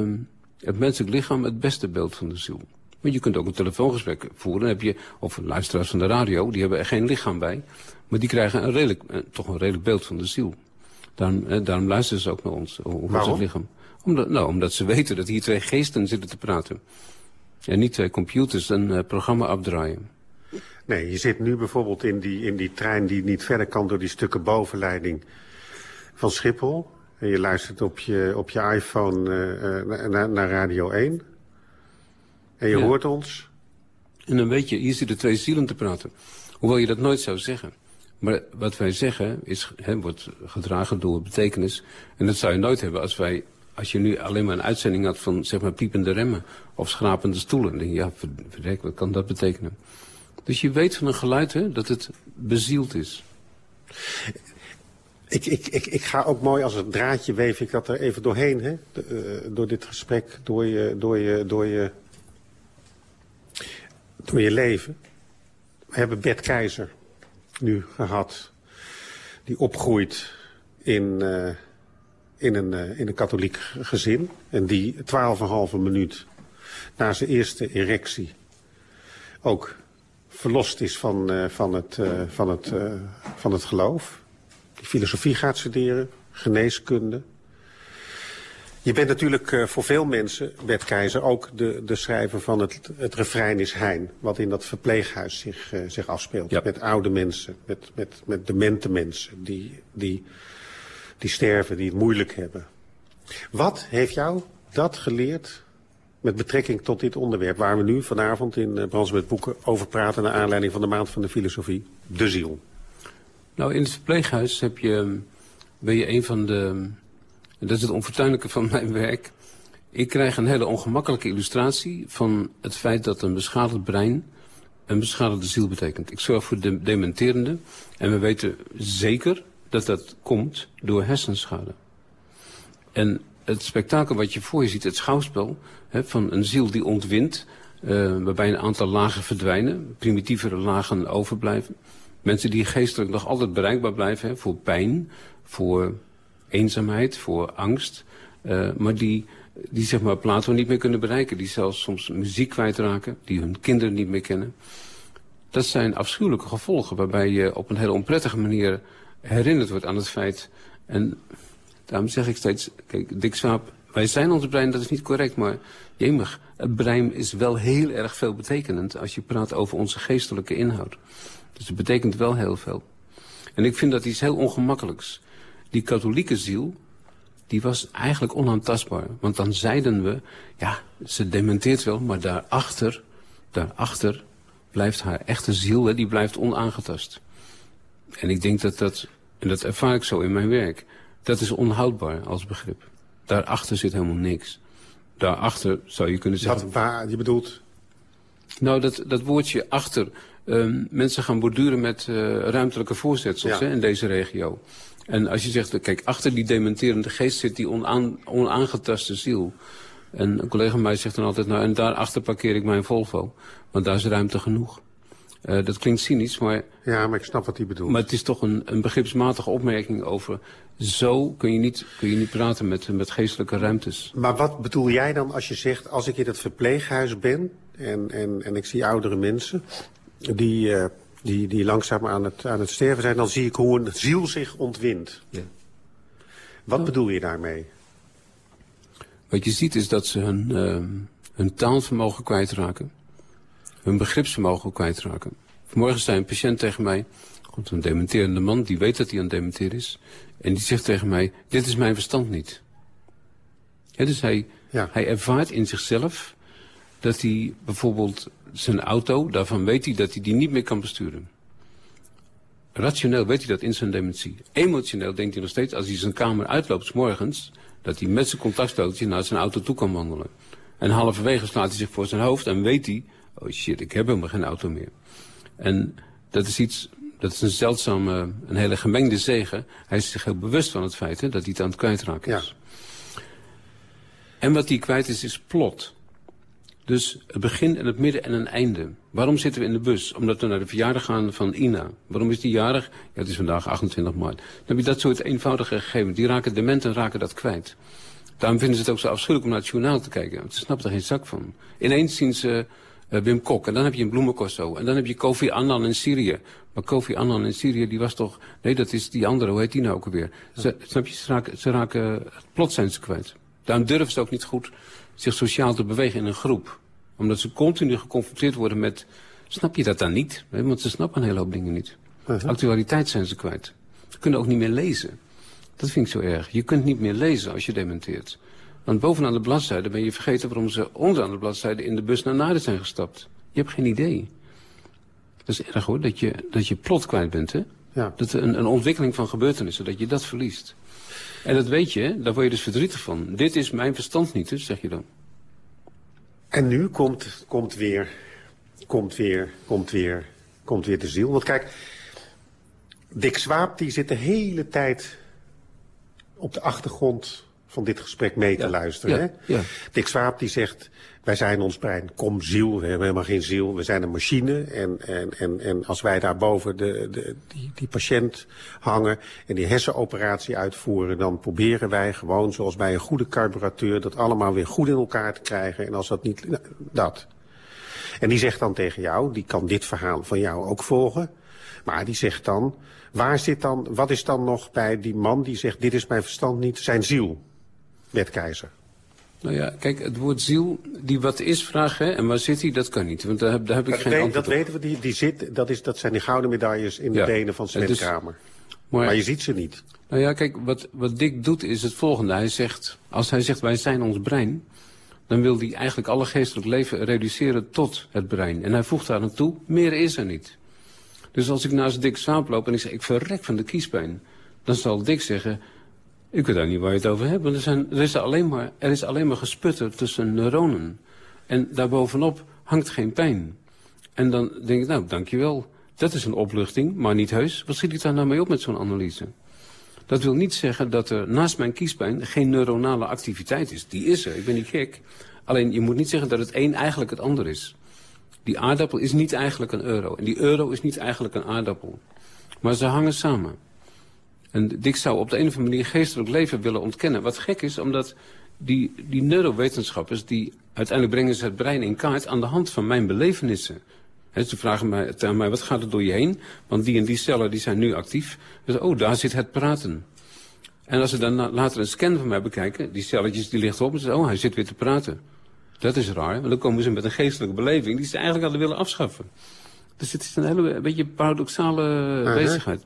het menselijk lichaam het beste beeld van de ziel. Want je kunt ook een telefoongesprek voeren. Heb je, of luisteraars van de radio, die hebben er geen lichaam bij. Maar die krijgen een redelijk, eh, toch een redelijk beeld van de ziel. Daarom, eh, daarom luisteren ze ook naar ons. Waarom? het lichaam. Omdat, nou, omdat ze weten dat hier twee geesten zitten te praten. En niet twee computers een uh, programma afdraaien. Nee, je zit nu bijvoorbeeld in die, in die trein die niet verder kan door die stukken bovenleiding van Schiphol. En je luistert op je, op je iPhone uh, naar, naar Radio 1. En je hoort ons. En dan weet je, hier zitten twee zielen te praten. Hoewel je dat nooit zou zeggen. Maar wat wij zeggen is, hè, wordt gedragen door betekenis. En dat zou je nooit hebben als wij als je nu alleen maar een uitzending had van zeg maar piepende remmen of schrapende stoelen. Dan denk je, ja, verrek, wat kan dat betekenen? Dus je weet van een geluid hè, dat het bezield is. Ik, ik, ik, ik ga ook mooi als het draadje weef ik dat er even doorheen. Hè? De, uh, door dit gesprek, door je, door, je, door, je, je leven. We hebben Bert Keizer nu gehad. Die opgroeit in, uh, in, een, uh, in een katholiek gezin. En die 12,5 minuut na zijn eerste erectie ook verlost is van, van, het, van, het, van het geloof. Die filosofie gaat studeren, geneeskunde. Je bent natuurlijk voor veel mensen, Bert Keizer, ook de, de schrijver van het, het refrein is Hein. Wat in dat verpleeghuis zich, zich afspeelt. Ja. Met oude mensen, met, met, met demente mensen die, die, die sterven, die het moeilijk hebben. Wat heeft jou dat geleerd met betrekking tot dit onderwerp... waar we nu vanavond in uh, Brans met Boeken over praten... naar aanleiding van de Maand van de Filosofie, de ziel? Nou, in het verpleeghuis heb je, ben je een van de... dat is het onfortuinlijke van mijn werk... Ik krijg een hele ongemakkelijke illustratie van het feit dat een beschadigd brein een beschadigde ziel betekent. Ik zorg voor de dementerende en we weten zeker dat dat komt door hersenschade. En het spektakel wat je voor je ziet, het schouwspel hè, van een ziel die ontwint, uh, waarbij een aantal lagen verdwijnen, primitievere lagen overblijven. Mensen die geestelijk nog altijd bereikbaar blijven hè, voor pijn, voor eenzaamheid, voor angst, uh, maar die, die zeg maar Plato niet meer kunnen bereiken, die zelfs soms muziek kwijtraken, die hun kinderen niet meer kennen. Dat zijn afschuwelijke gevolgen waarbij je op een hele onprettige manier herinnerd wordt aan het feit... en Daarom zeg ik steeds, kijk, Dick Swaap, wij zijn ons brein, dat is niet correct, maar jemig, het brein is wel heel erg veel betekenend als je praat over onze geestelijke inhoud. Dus het betekent wel heel veel. En ik vind dat iets heel ongemakkelijks. Die katholieke ziel, die was eigenlijk onaantastbaar. Want dan zeiden we, ja, ze dementeert wel, maar daarachter, daarachter blijft haar echte ziel, hè, die blijft onaangetast. En ik denk dat dat, en dat ervaar ik zo in mijn werk dat is onhoudbaar als begrip. Daarachter zit helemaal niks. Daarachter zou je kunnen zeggen... Wat, waar, je bedoelt? Nou, dat, dat woordje achter. Um, mensen gaan borduren met uh, ruimtelijke voorzetsels ja. hè, in deze regio. En als je zegt, kijk, achter die dementerende geest zit die onaan, onaangetaste ziel. En een collega van mij zegt dan altijd, nou, en daarachter parkeer ik mijn Volvo. Want daar is ruimte genoeg. Uh, dat klinkt cynisch, maar... Ja, maar ik snap wat hij bedoelt. Maar het is toch een, een begripsmatige opmerking over... zo kun je niet, kun je niet praten met, met geestelijke ruimtes. Maar wat bedoel jij dan als je zegt... als ik in het verpleeghuis ben en, en, en ik zie oudere mensen... die, uh, die, die langzaam aan het, aan het sterven zijn... dan zie ik hoe een ziel zich ontwint. Ja. Wat bedoel je daarmee? Wat je ziet is dat ze hun, uh, hun taalvermogen kwijtraken hun begripsvermogen kwijtraken. Vanmorgen zei een patiënt tegen mij, komt een dementerende man, die weet dat hij aan het dementeren is. En die zegt tegen mij, dit is mijn verstand niet. Ja, dus hij, ja. hij ervaart in zichzelf dat hij bijvoorbeeld zijn auto, daarvan weet hij dat hij die niet meer kan besturen. Rationeel weet hij dat in zijn dementie. Emotioneel denkt hij nog steeds, als hij zijn kamer uitloopt s morgens, dat hij met zijn contactstootje naar zijn auto toe kan wandelen. En halverwege slaat hij zich voor zijn hoofd en weet hij oh shit, ik heb helemaal geen auto meer. En dat is iets, dat is een zeldzame, een hele gemengde zegen. Hij is zich heel bewust van het feit hè, dat hij het aan het kwijtraken is. Ja. En wat hij kwijt is, is plot. Dus het begin en het midden en een einde. Waarom zitten we in de bus? Omdat we naar de verjaardag gaan van Ina. Waarom is die jarig? Ja, het is vandaag 28 maart. Dan heb je dat soort eenvoudige gegevens. Die raken dementen raken dat kwijt. Daarom vinden ze het ook zo afschuwelijk om naar het journaal te kijken. Ze snappen er geen zak van. Ineens zien ze uh, Wim Kok. En dan heb je een bloemencorso. En dan heb je Kofi Annan in Syrië. Maar Kofi Annan in Syrië, die was toch... Nee, dat is die andere, hoe heet die nou ook alweer? Ze, snap je, ze raken, ze raken... Plots zijn ze kwijt. Daarom durven ze ook niet goed zich sociaal te bewegen in een groep. Omdat ze continu geconfronteerd worden met... Snap je dat dan niet? Want ze snappen een hele hoop dingen niet. Uh-huh. Actualiteit zijn ze kwijt. Ze kunnen ook niet meer lezen. Dat vind ik zo erg. Je kunt niet meer lezen als je dementeert. Want bovenaan de bladzijde ben je vergeten waarom ze onderaan de bladzijde in de bus naar Naarden zijn gestapt. Je hebt geen idee. Dat is erg hoor, dat je, dat je plot kwijt bent hè. Ja. Dat een, een ontwikkeling van gebeurtenissen, dat je dat verliest. En dat weet je, daar word je dus verdrietig van. Dit is mijn verstand niet, dus, zeg je dan. En nu komt, komt, weer, komt, weer, komt, weer, komt weer de ziel. Want kijk, Dick Swaap die zit de hele tijd op de achtergrond van dit gesprek mee te Ja, luisteren. ja, hè? ja. Dick Swaap die zegt, wij zijn ons brein, kom ziel, we hebben helemaal geen ziel, we zijn een machine. En, en, en, en als wij daar boven de, de, die, die patiënt hangen en die hersenoperatie uitvoeren, dan proberen wij gewoon zoals bij een goede carburateur dat allemaal weer goed in elkaar te krijgen. En als dat niet, nou, dat. En die zegt dan tegen jou, die kan dit verhaal van jou ook volgen. Maar die zegt dan, waar zit dan, wat is dan nog bij die man die zegt, dit is mijn verstand niet, zijn ziel, Bert Keizer. Nou ja, kijk, het woord ziel, die wat is vragen, hè, en waar zit hij, dat kan niet. Want daar heb, daar heb ik Dat, geen weet- antwoord dat op. weten we, die, die zit, dat, is, dat zijn die gouden medailles in de Ja. benen van Sven is- Kramer. Maar, Maar je ziet ze niet. nou ja, kijk, wat, wat Dick doet is het volgende. Hij zegt, als hij zegt wij zijn ons brein, dan wil hij eigenlijk alle geestelijk leven reduceren tot het brein. En hij voegt daar aan toe, meer is er niet. Dus als ik naast Dick Swaap loop en ik zeg, ik verrek van de kiespijn, dan zal Dick zeggen, ik weet daar niet waar je het over hebt. Er, zijn, er, is alleen maar, er is alleen maar gesputter tussen neuronen. En daarbovenop hangt geen pijn. En dan denk ik, nou, dankjewel. Dat is een opluchting, maar niet heus. Wat schiet ik daar nou mee op met zo'n analyse? Dat wil niet zeggen dat er naast mijn kiespijn geen neuronale activiteit is. Die is er, ik ben niet gek. Alleen je moet niet zeggen dat het een eigenlijk het ander is. Die aardappel is niet eigenlijk een euro. En die euro is niet eigenlijk een aardappel. Maar ze hangen samen. En Dick zou op de een of andere manier geestelijk leven willen ontkennen. Wat gek is, omdat die, die neurowetenschappers... die uiteindelijk brengen ze het brein in kaart aan de hand van mijn belevenissen. He, ze vragen mij, aan mij, wat gaat er door je heen? Want die en die cellen die zijn nu actief. Dus, oh, daar zit het praten. En als ze dan later een scan van mij bekijken... die celletjes die lichten op en ze zeggen, oh, hij zit weer te praten. Dat is raar, want dan komen ze met een geestelijke beleving... die ze eigenlijk hadden willen afschaffen. Dus het is een hele een beetje paradoxale bezigheid.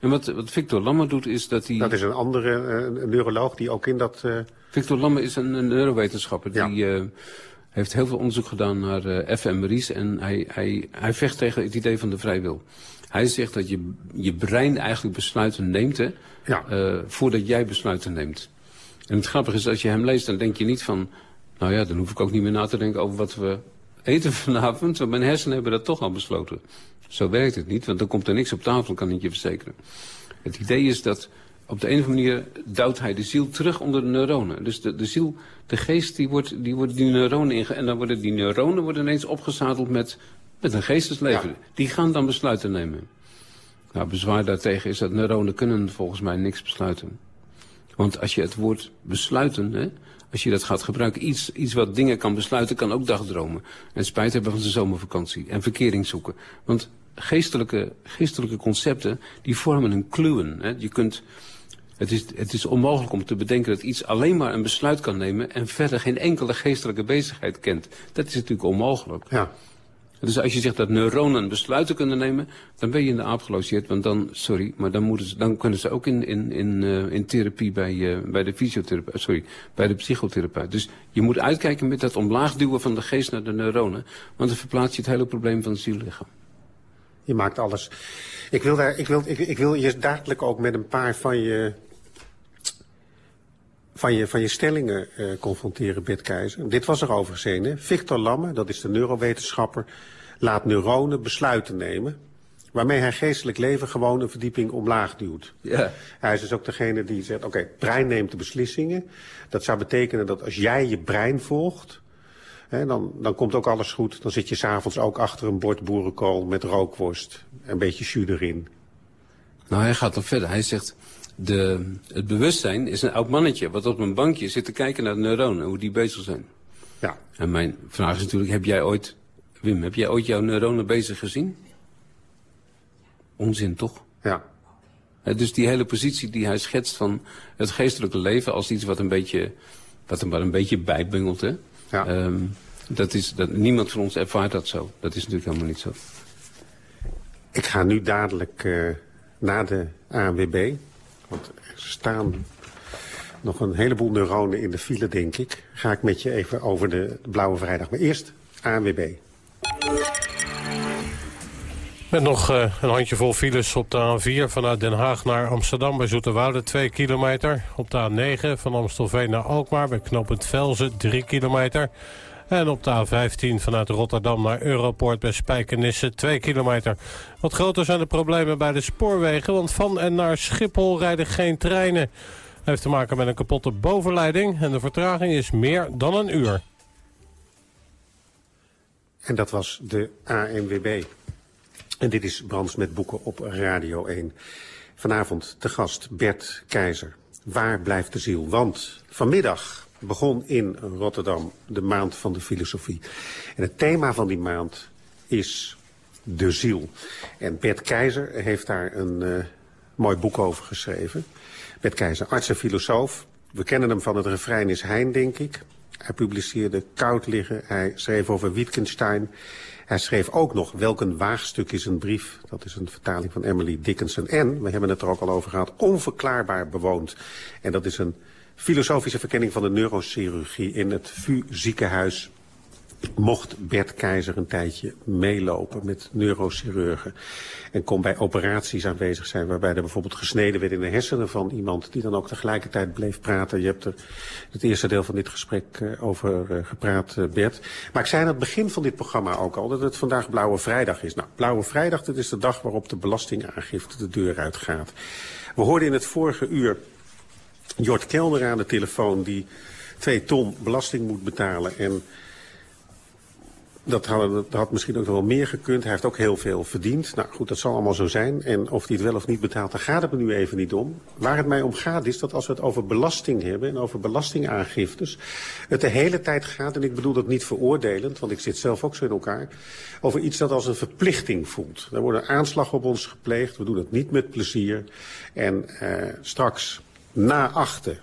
En wat, wat Victor Lamme doet is dat hij... Dat is een andere eh, een neuroloog die ook in dat... eh, Victor Lamme is een, een neurowetenschapper. Ja. Die eh, heeft heel veel onderzoek gedaan naar eh fMRI's. En hij, hij, hij vecht tegen het idee van de vrijwil. Hij zegt dat je, je brein eigenlijk besluiten neemt... Hè, Ja. voordat jij besluiten neemt. En het grappige is, als je hem leest, dan denk je niet van... nou ja, dan hoef ik ook niet meer na te denken over wat we eten vanavond. Want mijn hersenen hebben dat toch al besloten. Zo werkt het niet, want dan komt er niks op tafel, kan ik je verzekeren. Het idee is dat op de een of andere manier duwt hij de ziel terug onder de neuronen. Dus de, de ziel, de geest, die wordt, die wordt die neuronen inge... En dan worden die neuronen worden ineens opgezadeld met, met een geestesleven. Ja. Die gaan dan besluiten nemen. Nou, bezwaar daartegen is dat neuronen kunnen volgens mij niks besluiten. Want als je het woord besluiten, hè, als je dat gaat gebruiken, iets, iets wat dingen kan besluiten, kan ook dagdromen. En spijt hebben van zijn zomervakantie en verkering zoeken. Want geestelijke, geestelijke concepten, die vormen een kluwen. Hè. Je kunt, het, is, het is onmogelijk om te bedenken dat iets alleen maar een besluit kan nemen en verder geen enkele geestelijke bezigheid kent. Dat is natuurlijk onmogelijk. ja. Dus als je zegt dat neuronen besluiten kunnen nemen, dan ben je in de aap gelogeerd. Want dan, sorry, maar dan, moeten ze, dan kunnen ze ook in, in, in, eh, in therapie bij, eh, bij de fysiotherapeut, sorry, bij de psychotherapeut. Dus je moet uitkijken met dat omlaag duwen van de geest naar de neuronen. Want dan verplaats je het hele probleem van het ziellichaam. Je maakt alles. Ik wil, daar, ik, wil, ik, ik wil je dadelijk ook met een paar van je, van je, van je stellingen eh, confronteren, Bert Keizer. Dit was er overigens een, hè? Victor Lamme, dat is de neurowetenschapper, laat neuronen besluiten nemen. Waarmee hij geestelijk leven gewoon een verdieping omlaag duwt. Ja. Hij is dus ook degene die zegt, oké, het brein neemt de beslissingen. Dat zou betekenen dat als jij je brein volgt, hè, dan, dan komt ook alles goed. Dan zit je s'avonds ook achter een bord boerenkool met rookworst. Een beetje jus erin. Nou, hij gaat nog verder. Hij zegt, de, het bewustzijn is een oud mannetje wat op een bankje zit te kijken naar de neuronen, hoe die bezig zijn. Ja, En mijn vraag is natuurlijk, heb jij ooit, Wim, heb jij ooit jouw neuronen bezig gezien? Onzin, toch? ja. Dus die hele positie die hij schetst van het geestelijke leven als iets wat een beetje, wat er maar een beetje bijbungelt, hè? Ja. Ehm, Dat is, dat, niemand van ons ervaart dat zo. Dat is natuurlijk helemaal niet zo. Ik ga nu dadelijk uh, naar de ANWB. Want er staan nog een heleboel neuronen in de file, denk ik. Ga ik met je even over de Blauwe Vrijdag. Maar eerst ANWB. Met nog uh, een handjevol files op de A4 vanuit Den Haag naar Amsterdam bij Zoeterwoude 2 kilometer. Op de A9 van Amstelveen naar Alkmaar bij knooppunt Velzen 3 kilometer. En op de A15 vanuit Rotterdam naar Europoort bij Spijkenisse 2 kilometer. Wat groter zijn de problemen bij de spoorwegen, want van en naar Schiphol rijden geen treinen. Dat heeft te maken met een kapotte bovenleiding en de vertraging is meer dan een uur. En dat was de ANWB. En dit is Brands met Boeken op Radio 1. Vanavond te gast Bert Keizer. Waar blijft de ziel? Want vanmiddag begon in Rotterdam de Maand van de Filosofie. En het thema van die maand is de ziel. En Bert Keizer heeft daar een uh, mooi boek over geschreven. Bert Keizer, arts en filosoof. We kennen hem van het refrein is Hein, denk ik. Hij publiceerde Koud liggen. Hij schreef over Wittgenstein. Hij schreef ook nog Welk een waagstuk is een brief. Dat is een vertaling van Emily Dickinson. En, we hebben het er ook al over gehad, onverklaarbaar bewoond. En dat is een filosofische verkenning van de neurochirurgie in het VU ziekenhuis mocht Bert Keizer een tijdje meelopen met neurochirurgen. En kon bij operaties aanwezig zijn waarbij er bijvoorbeeld gesneden werd in de hersenen van iemand die dan ook tegelijkertijd bleef praten. Je hebt er het eerste deel van dit gesprek uh, over uh, gepraat, uh, Bert. Maar ik zei aan het begin van dit programma ook al dat het vandaag Blauwe Vrijdag is. Nou, Blauwe Vrijdag, dat is de dag waarop de belastingaangifte de deur uitgaat. We hoorden in het vorige uur Jort Kelder aan de telefoon die twee ton belasting moet betalen en dat had, dat misschien ook wel meer gekund. Hij heeft ook heel veel verdiend. Nou goed, dat zal allemaal zo zijn. En of hij het wel of niet betaalt, daar gaat het me nu even niet om. Waar het mij om gaat is dat als we het over belasting hebben... en over belastingaangiftes... het de hele tijd gaat, en ik bedoel dat niet veroordelend... want ik zit zelf ook zo in elkaar... over iets dat als een verplichting voelt. Er wordt een aanslag op ons gepleegd. We doen het niet met plezier. En uh, straks na achter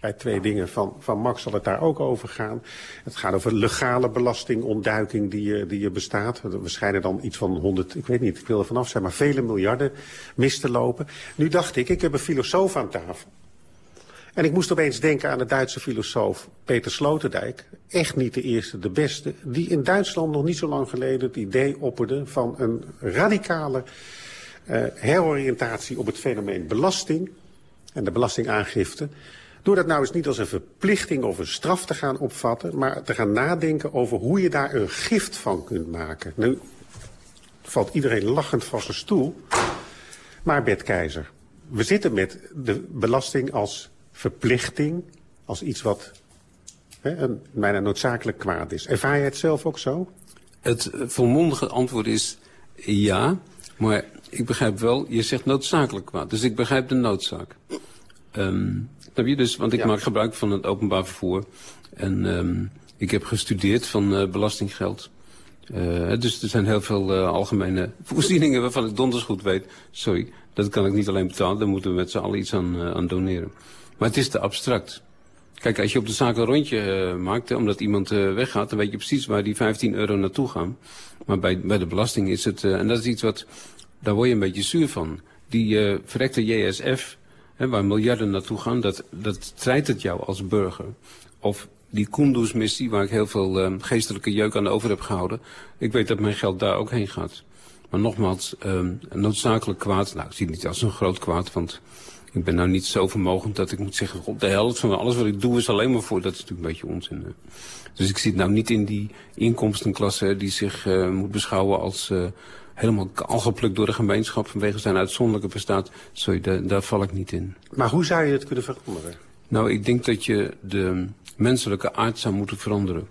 bij twee dingen van, van Max zal het daar ook over gaan. Het gaat over legale belastingontduiking die, die er bestaat. We schijnen dan iets van 100, ik weet niet, ik wil er vanaf zijn, maar vele miljarden mis te lopen. Nu dacht ik, ik heb een filosoof aan tafel. En ik moest opeens denken aan de Duitse filosoof Peter Sloterdijk. Echt niet de eerste, de beste. Die in Duitsland nog niet zo lang geleden het idee opperde van een radicale uh, heroriëntatie op het fenomeen belasting en de belastingaangifte. Door dat nou eens niet als een verplichting of een straf te gaan opvatten... maar te gaan nadenken over hoe je daar een gift van kunt maken. Nu valt iedereen lachend van zijn stoel. Maar Bert Keizer, we zitten met de belasting als verplichting... als iets wat hè, een bijna noodzakelijk kwaad is. Ervaar je het zelf ook zo? Het volmondige antwoord is ja, maar ik begrijp wel, je zegt noodzakelijk kwaad. Dus ik begrijp de noodzaak. Um, je dus, want ik ja. maak gebruik van het openbaar vervoer. En um, ik heb gestudeerd van uh, belastinggeld. Uh, dus er zijn heel veel uh, algemene voorzieningen waarvan ik donders goed weet. Sorry, dat kan ik niet alleen betalen. Daar moeten we met z'n allen iets aan, aan doneren. Maar het is te abstract. Kijk, als je op de zaak een rondje uh, maakt, omdat iemand uh, weggaat... dan weet je precies waar die 15 euro naartoe gaan. Maar bij, bij de belasting is het... Uh, en dat is iets wat... daar word je een beetje zuur van. Die verrekte JSF hè, waar miljarden naartoe gaan, dat, dat strijdt het jou als burger. Of die Kunduz-missie, waar ik heel veel geestelijke jeuk aan over heb gehouden. Ik weet dat mijn geld daar ook heen gaat. Maar nogmaals, noodzakelijk kwaad. Nou, ik zie het niet als een groot kwaad, want ik ben nou niet zo vermogend dat ik moet zeggen... op de helft van alles wat ik doe is alleen maar voor. Dat is natuurlijk een beetje onzin. Hè. Dus ik zit nou niet in die inkomstenklasse die zich uh, moet beschouwen als... Uh, helemaal kaalgeplukt door de gemeenschap vanwege zijn uitzonderlijke bestaat. Sorry, daar, daar val ik niet in. Maar hoe zou je het kunnen veranderen? Nou, ik denk dat je de menselijke aard zou moeten veranderen.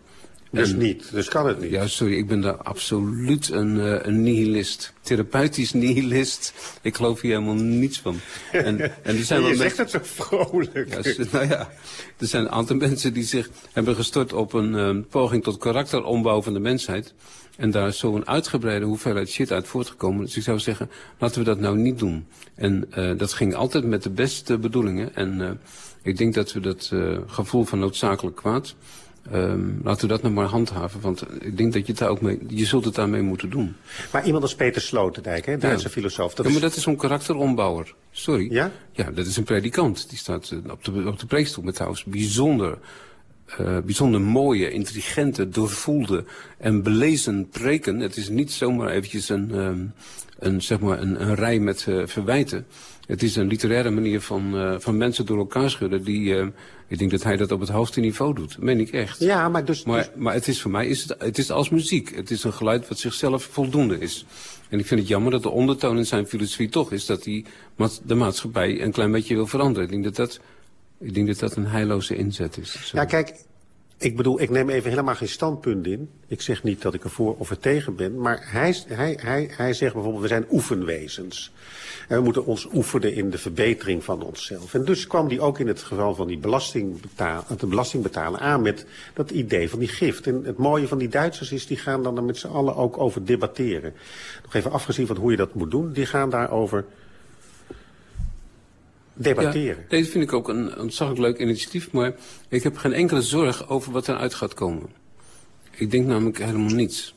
Dus en, niet, dus kan het niet. Ja, sorry, ik ben daar absoluut een, uh, een nihilist. Therapeutisch nihilist. Ik geloof hier helemaal niets van. En, en er zijn je zegt het zo vrolijk. Ja, nou ja, er zijn een aantal mensen die zich hebben gestort op een uh, poging tot karakterombouw van de mensheid. En daar is zo'n uitgebreide hoeveelheid shit uit voortgekomen. Dus ik zou zeggen, laten we dat nou niet doen. En uh, dat ging altijd met de beste bedoelingen. En uh, ik denk dat we dat gevoel van noodzakelijk kwaad... Um, laten we dat nou maar handhaven, want ik denk dat je het daar ook mee, je zult het daarmee moeten doen. Maar iemand als Peter Sloterdijk, hè, Duitse ja. filosoof. Dat ja, maar dat is een karakterombouwer. Sorry. Ja? Ja, dat is een predikant. Die staat uh, op de, op de preekstoel met trouwens bijzonder, uh, bijzonder mooie, intelligente, doorvoelde en belezen preken. Het is niet zomaar eventjes een, um, een, zeg maar een, een rij met uh, verwijten. Het is een literaire manier van, uh, van mensen door elkaar schudden die... Ik denk dat hij dat op het hoogste niveau doet. Dat meen ik echt. Ja, maar dus... Maar, maar het is voor mij is het, het is als muziek. Het is een geluid wat zichzelf voldoende is. En ik vind het jammer dat de ondertoon in zijn filosofie toch is... dat hij de maatschappij een klein beetje wil veranderen. Ik denk dat dat, ik denk dat, dat een heilloze inzet is. Zo. Ja, kijk, ik bedoel, ik neem even helemaal geen standpunt in. Ik zeg niet dat ik ervoor of er tegen ben. Maar hij, hij, hij, hij zegt bijvoorbeeld, we zijn oefenwezens. En we moeten ons oefenen in de verbetering van onszelf. En dus kwam die ook in het geval van die belastingbetaal, de belastingbetaler aan met dat idee van die gift. En het mooie van die Duitsers is, die gaan dan er met z'n allen ook over debatteren. Nog even afgezien van hoe je dat moet doen, die gaan daarover debatteren. Ja, vind ik ook een ontzettend leuk initiatief, maar ik heb geen enkele zorg over wat eruit gaat komen. Ik denk namelijk helemaal niets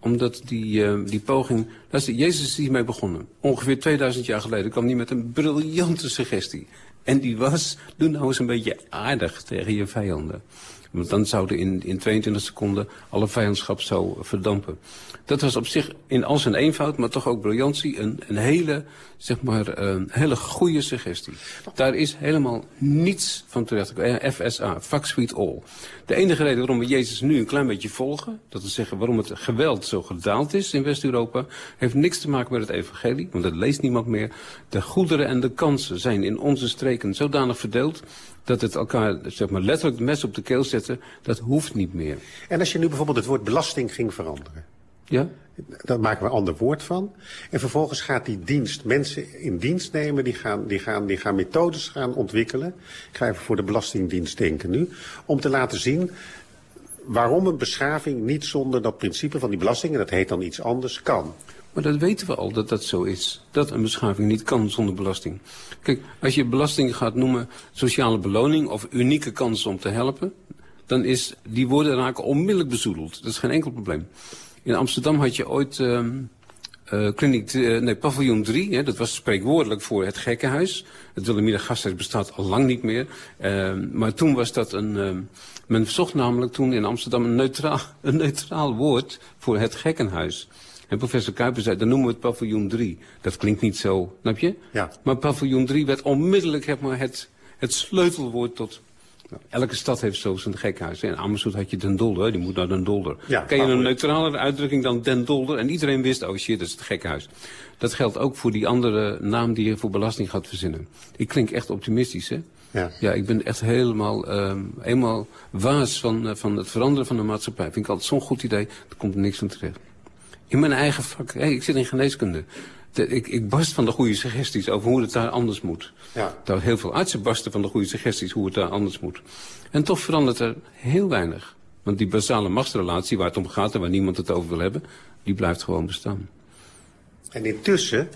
omdat die, uh, die poging... Is, Jezus is hiermee begonnen. Ongeveer 2000 jaar geleden kwam hij met een briljante suggestie. En die was, doe nou eens een beetje aardig tegen je vijanden. Want dan zouden in, in 22 seconden alle vijandschap zo verdampen. Dat was op zich in al zijn eenvoud, maar toch ook briljantie, een, een hele, zeg maar, een hele goede suggestie. Daar is helemaal niets van terecht. FSA, fuck sweet all. De enige reden waarom we Jezus nu een klein beetje volgen, dat is zeggen waarom het geweld zo gedaald is in West-Europa, heeft niks te maken met het evangelie, want dat leest niemand meer. De goederen en de kansen zijn in onze streken zodanig verdeeld dat het elkaar zeg maar, letterlijk het mes op de keel zetten, dat hoeft niet meer. En als je nu bijvoorbeeld het woord belasting ging veranderen? Ja? Daar maken we een ander woord van. En vervolgens gaat die dienst mensen in dienst nemen. Die gaan, die gaan, die gaan methodes gaan ontwikkelen. Ik ga even voor de Belastingdienst denken nu. Om te laten zien waarom een beschaving niet zonder dat principe van die belasting... en dat heet dan iets anders, kan. Maar dat weten we al, dat dat zo is. Dat een beschaving niet kan zonder belasting. Kijk, als je belasting gaat noemen sociale beloning... of unieke kans om te helpen... dan is die woorden raken onmiddellijk bezoedeld. Dat is geen enkel probleem. In Amsterdam had je ooit uh, uh, kliniek, uh, nee, paviljoen 3. Hè, dat was spreekwoordelijk voor het gekkenhuis. Het Wilhelmina gasthuis bestaat al lang niet meer. Ehm, maar toen was dat een... Ehm, men zocht namelijk toen in Amsterdam een neutraal, een neutraal woord voor het gekkenhuis. En professor Kuiper zei, dan noemen we het paviljoen 3. Dat klinkt niet zo, snap je? Ja. Maar paviljoen 3 werd onmiddellijk maar, het, het sleutelwoord tot nou, elke stad heeft zo zijn gekhuis. In Amersfoort had je Den Dolder, die moet naar Den Dolder. Ja, Ken je een neutralere uitdrukking dan Den Dolder? En iedereen wist, oh shit, dat is het gekhuis. Dat geldt ook voor die andere naam die je voor belasting gaat verzinnen. Ik klink echt optimistisch, hè? Ja. ja, ik ben echt helemaal, um, helemaal waas van, uh, van het veranderen van de maatschappij. Vind ik altijd zo'n goed idee, er komt er niks van terecht. In mijn eigen vak, hey, ik zit in geneeskunde. De, ik, ik barst van de goede suggesties over hoe het daar anders moet. Ja. Daar heel veel artsen barsten van de goede suggesties hoe het daar anders moet. En toch verandert er heel weinig. Want die basale machtsrelatie waar het om gaat en waar niemand het over wil hebben, die blijft gewoon bestaan. En intussen,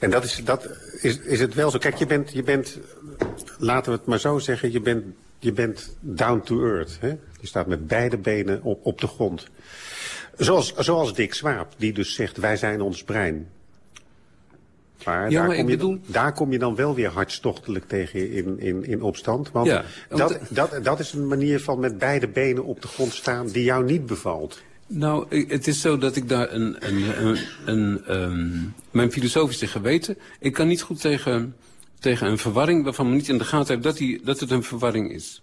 en dat is, dat is, is het wel zo. Kijk, je bent, je bent, laten we het maar zo zeggen, je bent, je bent down to earth. Hè? Je staat met beide benen op, op de grond. Zoals, zoals Dick Swaap, die dus zegt, wij zijn ons brein. Maar, Ja, daar, maar kom je, bedoel- daar kom je dan wel weer hartstochtelijk tegen in, in, in opstand. Want Ja, dat, want- dat, dat is een manier van met beide benen op de grond staan die jou niet bevalt. Nou, het is zo dat ik daar een... een, een, een ehm, mijn filosofische geweten... Ik kan niet goed tegen, tegen een verwarring waarvan men niet in de gaten heeft dat, die, dat het een verwarring is.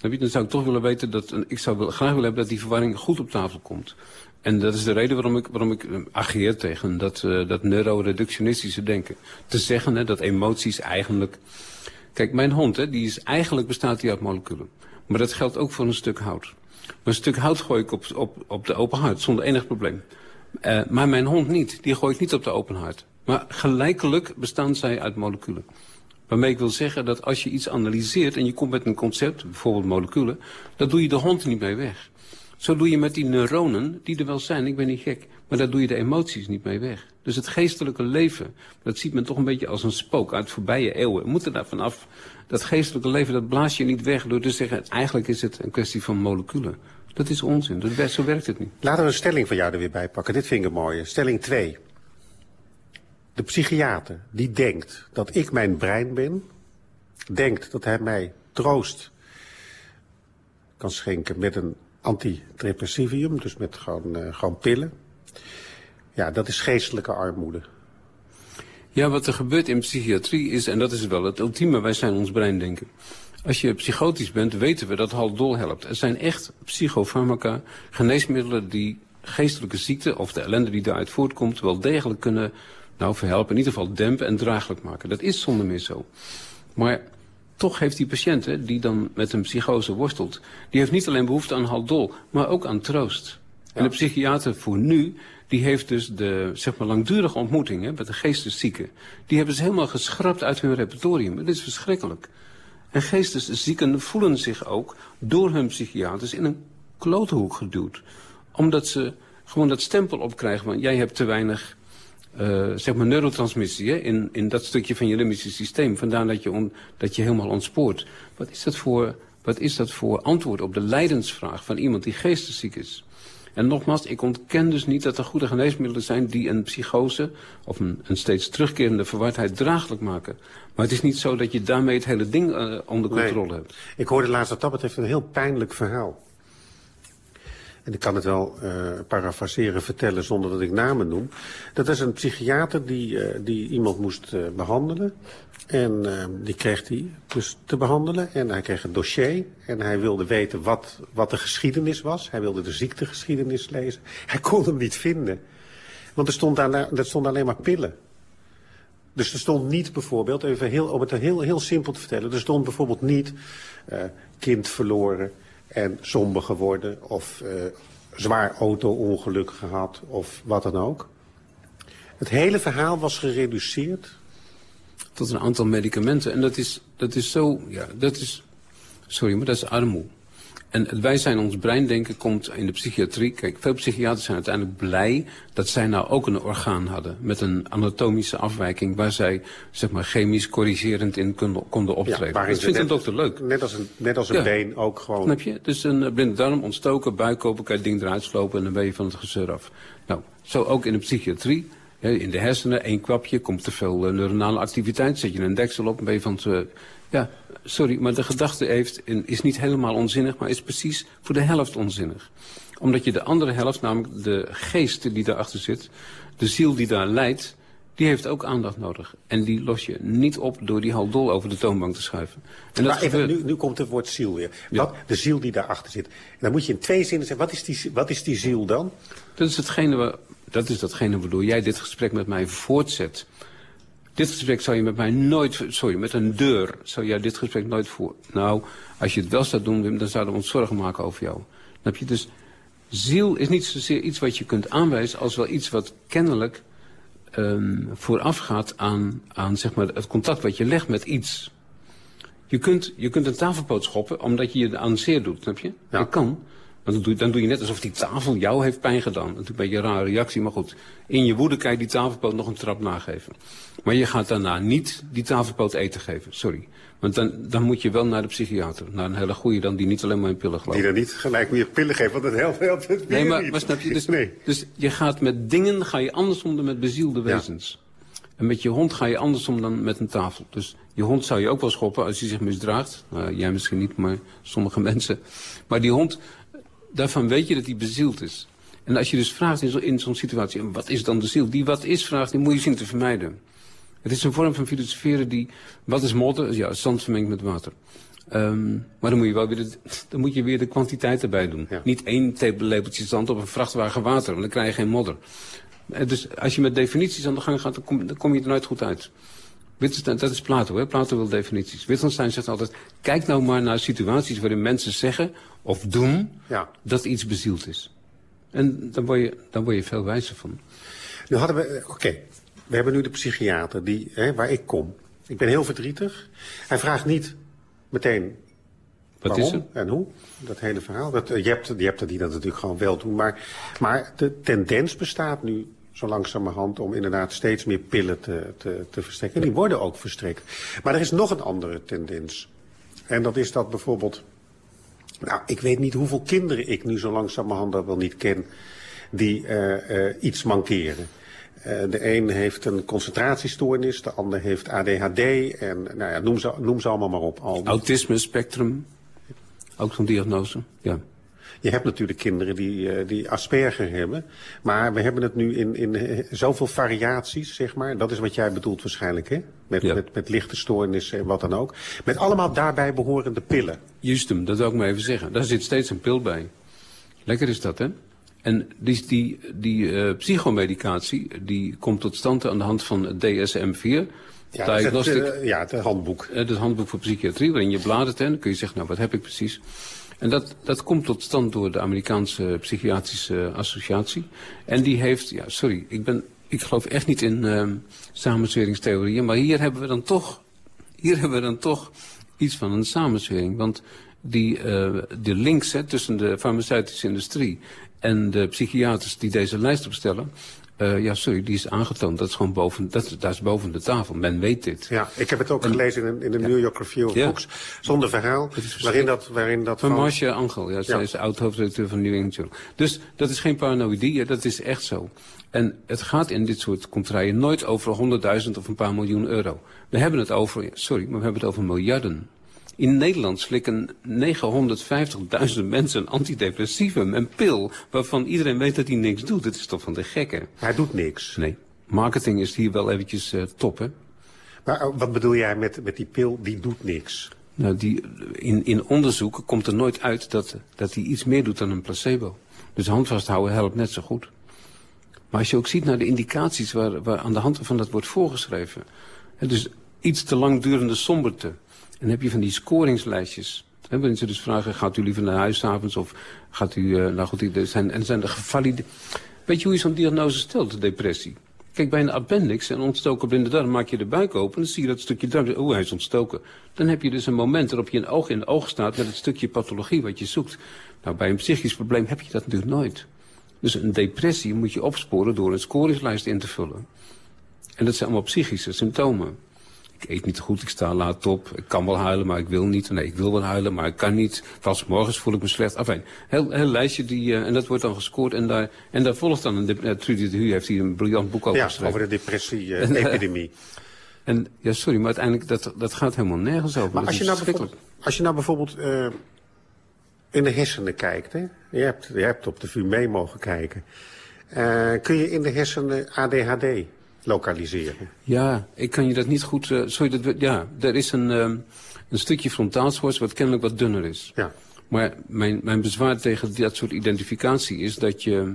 Dan zou ik toch willen weten dat... Ik zou graag willen hebben dat die verwarring goed op tafel komt. En dat is de reden waarom ik, waarom ik eh, ageer tegen dat, eh, dat neuroreductionistische denken. Te zeggen hè, dat emoties eigenlijk... Kijk, mijn hond, hè, die is, eigenlijk bestaat die uit moleculen. Maar dat geldt ook voor een stuk hout. Maar een stuk hout gooi ik op, op, op de open haard, zonder enig probleem. Eh, maar mijn hond niet, die gooi ik niet op de open haard. Maar gelijkelijk bestaan zij uit moleculen. Waarmee ik wil zeggen dat als je iets analyseert en je komt met een concept, bijvoorbeeld moleculen, dan doe je de hond niet mee weg. Zo doe je met die neuronen, die er wel zijn, ik ben niet gek, maar daar doe je de emoties niet mee weg. Dus het geestelijke leven, dat ziet men toch een beetje als een spook uit voorbije eeuwen. We moeten daar vanaf. Dat geestelijke leven, dat blaas je niet weg door te zeggen... eigenlijk is het een kwestie van moleculen. Dat is onzin. Dat, zo werkt het niet. Laten we een stelling van jou er weer bij pakken. Dit vind ik een mooie. Stelling 2. De psychiater die denkt dat ik mijn brein ben... denkt dat hij mij troost kan schenken met een antidepressivium... dus met gewoon, uh, gewoon pillen... Ja, dat is geestelijke armoede. Ja, wat er gebeurt in psychiatrie is, en dat is wel het ultieme, wij zijn ons brein denken. Als je psychotisch bent, weten we dat haldol helpt. Er zijn echt psychofarmaca, geneesmiddelen die geestelijke ziekte of de ellende die daaruit voortkomt wel degelijk kunnen nou, verhelpen. In ieder geval dempen en draaglijk maken. Dat is zonder meer zo. Maar toch heeft die patiënt, hè, die dan met een psychose worstelt... die heeft niet alleen behoefte aan haldol, maar ook aan troost. En de psychiater voor nu, die heeft dus de zeg maar, langdurige ontmoetingen met de geesteszieken... die hebben ze helemaal geschrapt uit hun repertorium. Dat is verschrikkelijk. En geesteszieken voelen zich ook door hun psychiaters in een klotenhoek geduwd. Omdat ze gewoon dat stempel opkrijgen van... jij hebt te weinig uh, zeg maar neurotransmissie hè, in, in dat stukje van je limbische systeem. Vandaar dat je, on, dat je helemaal ontspoort. Wat is, dat voor, wat is dat voor antwoord op de lijdensvraag van iemand die geestesziek is? En nogmaals, ik ontken dus niet dat er goede geneesmiddelen zijn... die een psychose of een, een steeds terugkerende verwardheid draaglijk maken. Maar het is niet zo dat je daarmee het hele ding uh, onder controle hebt. Ik hoorde laatst dat dat betreft een heel pijnlijk verhaal. Ik kan het wel uh, parafraseren, vertellen zonder dat ik namen noem. Dat is een psychiater die, uh, die iemand moest uh, behandelen. En uh, die kreeg hij dus te behandelen. En hij kreeg een dossier. En hij wilde weten wat, wat de geschiedenis was. Hij wilde de ziektegeschiedenis lezen. Hij kon hem niet vinden. Want er stond, stond alleen maar pillen. Dus er stond niet bijvoorbeeld, even heel, om het heel, heel simpel te vertellen. Er stond bijvoorbeeld niet kind verloren en somber geworden. Of uh, zwaar auto-ongeluk gehad of wat dan ook. Het hele verhaal was gereduceerd tot een aantal medicamenten. En dat is, dat is zo, ja, dat is, sorry, maar dat is armoe. En wij zijn ons breindenken komt in de psychiatrie. Kijk, veel psychiaters zijn uiteindelijk blij dat zij nou ook een orgaan hadden. Met een anatomische afwijking waar zij zeg maar, chemisch corrigerend in konden, konden optreden. Ja, dat vindt een dokter leuk. Net als een, net als een ja. been ook gewoon. Snap je? Dus een blinde darm ontstoken, buik kopen, kan ding eruit slopen en dan ben je van het gezeur af. Nou, zo ook in de psychiatrie. In de hersenen, één kwapje, komt te veel uh, neuronale activiteit. Zet je een deksel op, ben je van het... Ja, sorry, maar de gedachte heeft, is niet helemaal onzinnig... maar is precies voor de helft onzinnig. Omdat je de andere helft, namelijk de geest die daarachter zit... de ziel die daar leidt, die heeft ook aandacht nodig. En die los je niet op door die haldol over de toonbank te schuiven. En maar even, nu, nu, komt het woord ziel weer. Wat, De ziel die daarachter zit. En dan moet je in twee zinnen zeggen, wat is die, wat is die ziel dan? Dat is hetgene dat is datgene waardoor jij dit gesprek met mij voortzet. Dit gesprek zou je met mij nooit... Sorry, met een deur zou jij dit gesprek nooit voor... Nou, als je het wel zou doen, Wim, dan zouden we ons zorgen maken over jou. Dan heb je dus... Ziel is niet zozeer iets wat je kunt aanwijzen... als wel iets wat kennelijk um, voorafgaat aan, aan zeg maar, het contact wat je legt met iets. Je kunt, je kunt een tafelpoot schoppen omdat je je aan zeer doet, snap je? Ja. Dat kan. Dan doe, dan doe je net alsof die tafel jou heeft pijn gedaan. Dat is een beetje een rare reactie, maar goed. In je woede kan je die tafelpoot nog een trap nageven. Maar je gaat daarna niet die tafelpoot eten geven, sorry. Want dan, dan moet je wel naar de psychiater. Naar een hele goede dan, die niet alleen maar in pillen gelooft. Die dan niet gelijk meer pillen geven, want dat helpt, helpt het Nee, maar, maar snap je, dus, nee. dus je gaat met dingen, ga je anders om dan met bezielde wezens. Ja. En met je hond ga je anders om dan met een tafel. Dus je hond zou je ook wel schoppen als hij zich misdraagt. Nou, jij misschien niet, maar sommige mensen. Maar die hond daarvan weet je dat hij bezield is. En als je dus vraagt in, zo, in zo'n situatie, wat is dan de ziel? Die wat is vraagt, die moet je zien te vermijden. Het is een vorm van filosoferen die, wat is modder? Ja, zand vermengd met water. Um, maar dan moet je wel weer de, dan moet je weer de kwantiteit erbij doen. Ja. Niet één lepeltje zand op een vrachtwagen water, want dan krijg je geen modder. Dus als je met definities aan de gang gaat, dan kom, dan kom je er nooit goed uit. Wittgenstein, dat is Plato, hè? Plato wil definities. Wittgenstein zegt altijd, kijk nou maar naar situaties waarin mensen zeggen of doen ja. dat iets bezield is. En dan word je, dan word je veel wijzer van. Nu hadden we, eh, oké, we hebben nu de psychiater die, hè, waar ik kom. Ik ben heel verdrietig. Hij vraagt niet meteen wat waarom is er? en hoe, dat hele verhaal. Dat, uh, je, hebt, je hebt die dat natuurlijk gewoon wel doen. Maar, maar de tendens bestaat nu zo langzamerhand om inderdaad steeds meer pillen te, te, te verstrekken. Die worden ook verstrekt. Maar er is nog een andere tendens. En dat is dat bijvoorbeeld... Nou, ik weet niet hoeveel kinderen ik nu zo langzamerhand dat wel niet ken... die uh, uh, iets mankeren. Uh, de een heeft een concentratiestoornis, de ander heeft ADHD en nou ja, noem, ze, noem ze allemaal maar op. Al Autisme spectrum, ook zo'n diagnose, ja. Je hebt natuurlijk kinderen die, uh, die Asperger hebben. Maar we hebben het nu in, in zoveel variaties, zeg maar. Dat is wat jij bedoelt waarschijnlijk, hè? Met, ja. met, met lichte stoornissen en wat dan ook. Met allemaal daarbij behorende pillen. Justum, dat wil ik maar even zeggen. Daar zit steeds een pil bij. Lekker is dat, hè? En die, die, die uh, psychomedicatie die komt tot stand aan de hand van DSM-4. Ja, Diagnostic, het, uh, ja, het handboek. Het handboek voor psychiatrie, waarin je bladert en dan kun je zeggen, nou wat heb ik precies. En dat, dat komt tot stand door de Amerikaanse Psychiatrische Associatie. En die heeft, ja sorry, ik, ben, ik geloof echt niet in uh, samenzweringstheorieën, maar hier hebben we dan toch, hier hebben we dan toch iets van een samenzwering. Want die, uh, de links tussen de farmaceutische industrie en de psychiaters die deze lijst opstellen... Uh, ja, sorry, die is aangetoond. Dat is gewoon boven, dat, dat is boven de tafel. Men weet dit. Ja, ik heb het ook en, gelezen in, in de ja. New York Review of ja. Books. Zonder verhaal. Waarin dat, waarin dat van... Marcia Angel, ja, zij is oud-hoofdredacteur van New England Journal. Dus dat is geen paranoïdie, dat is echt zo. En het gaat in dit soort contraien nooit over 100.000 of een paar miljoen euro. We hebben het over, sorry, maar we hebben het over miljarden. In Nederland slikken 950.000 mensen een antidepressivum, een pil, waarvan iedereen weet dat hij niks doet. Het is toch van de gekken. Hij doet niks. Nee. Marketing is hier wel eventjes uh, top, hè? Maar wat bedoel jij met, met die pil, die doet niks? Nou, die, in, in onderzoeken komt er nooit uit dat, dat die iets meer doet dan een placebo. Dus handvast houden helpt net zo goed. Maar als je ook ziet naar de indicaties waar, waar aan de hand van dat wordt voorgeschreven. Hè, dus iets te langdurende somberte. En heb je van die scoringslijstjes. Hè, waarin ze dus vragen, gaat u liever naar huis s'avonds of gaat u... Uh, nou goed, er zijn, en zijn er gevalideerd... Weet je hoe je zo'n diagnose stelt, de depressie? Kijk, bij een appendix en ontstoken blinde darm maak je de buik open... en dan zie je dat stukje darm, oh, hij is ontstoken. Dan heb je dus een moment waarop je een oog in oog staat... met het stukje pathologie wat je zoekt. Nou, bij een psychisch probleem heb je dat natuurlijk nooit. Dus een depressie moet je opsporen door een scoringslijst in te vullen. En dat zijn allemaal psychische symptomen ik eet niet goed, ik sta laat op, ik kan wel huilen, maar ik wil niet. Nee, ik wil wel huilen, maar ik kan niet. Vast morgens voel ik me slecht. Enfin, heel, heel lijstje, die, uh, en dat wordt dan gescoord. En daar, en daar volgt dan, een, uh, Trudy de Hu heeft hier een briljant boek over ja, geschreven. over de depressie-epidemie. Uh, en ja, sorry, maar uiteindelijk, dat, dat gaat helemaal nergens over. Maar als je, nou bijvoorbeeld, als je nou bijvoorbeeld in de hersenen kijkt, hè? Je, hebt, je hebt op de VU mee mogen kijken. Kun je in de hersenen ADHD lokaliseren? Ja, ik kan je dat niet goed... Uh, sorry, dat, ja, er is een, um, een stukje frontaalschors wat kennelijk wat dunner is. Ja. Maar mijn, mijn bezwaar tegen dat soort identificatie is dat je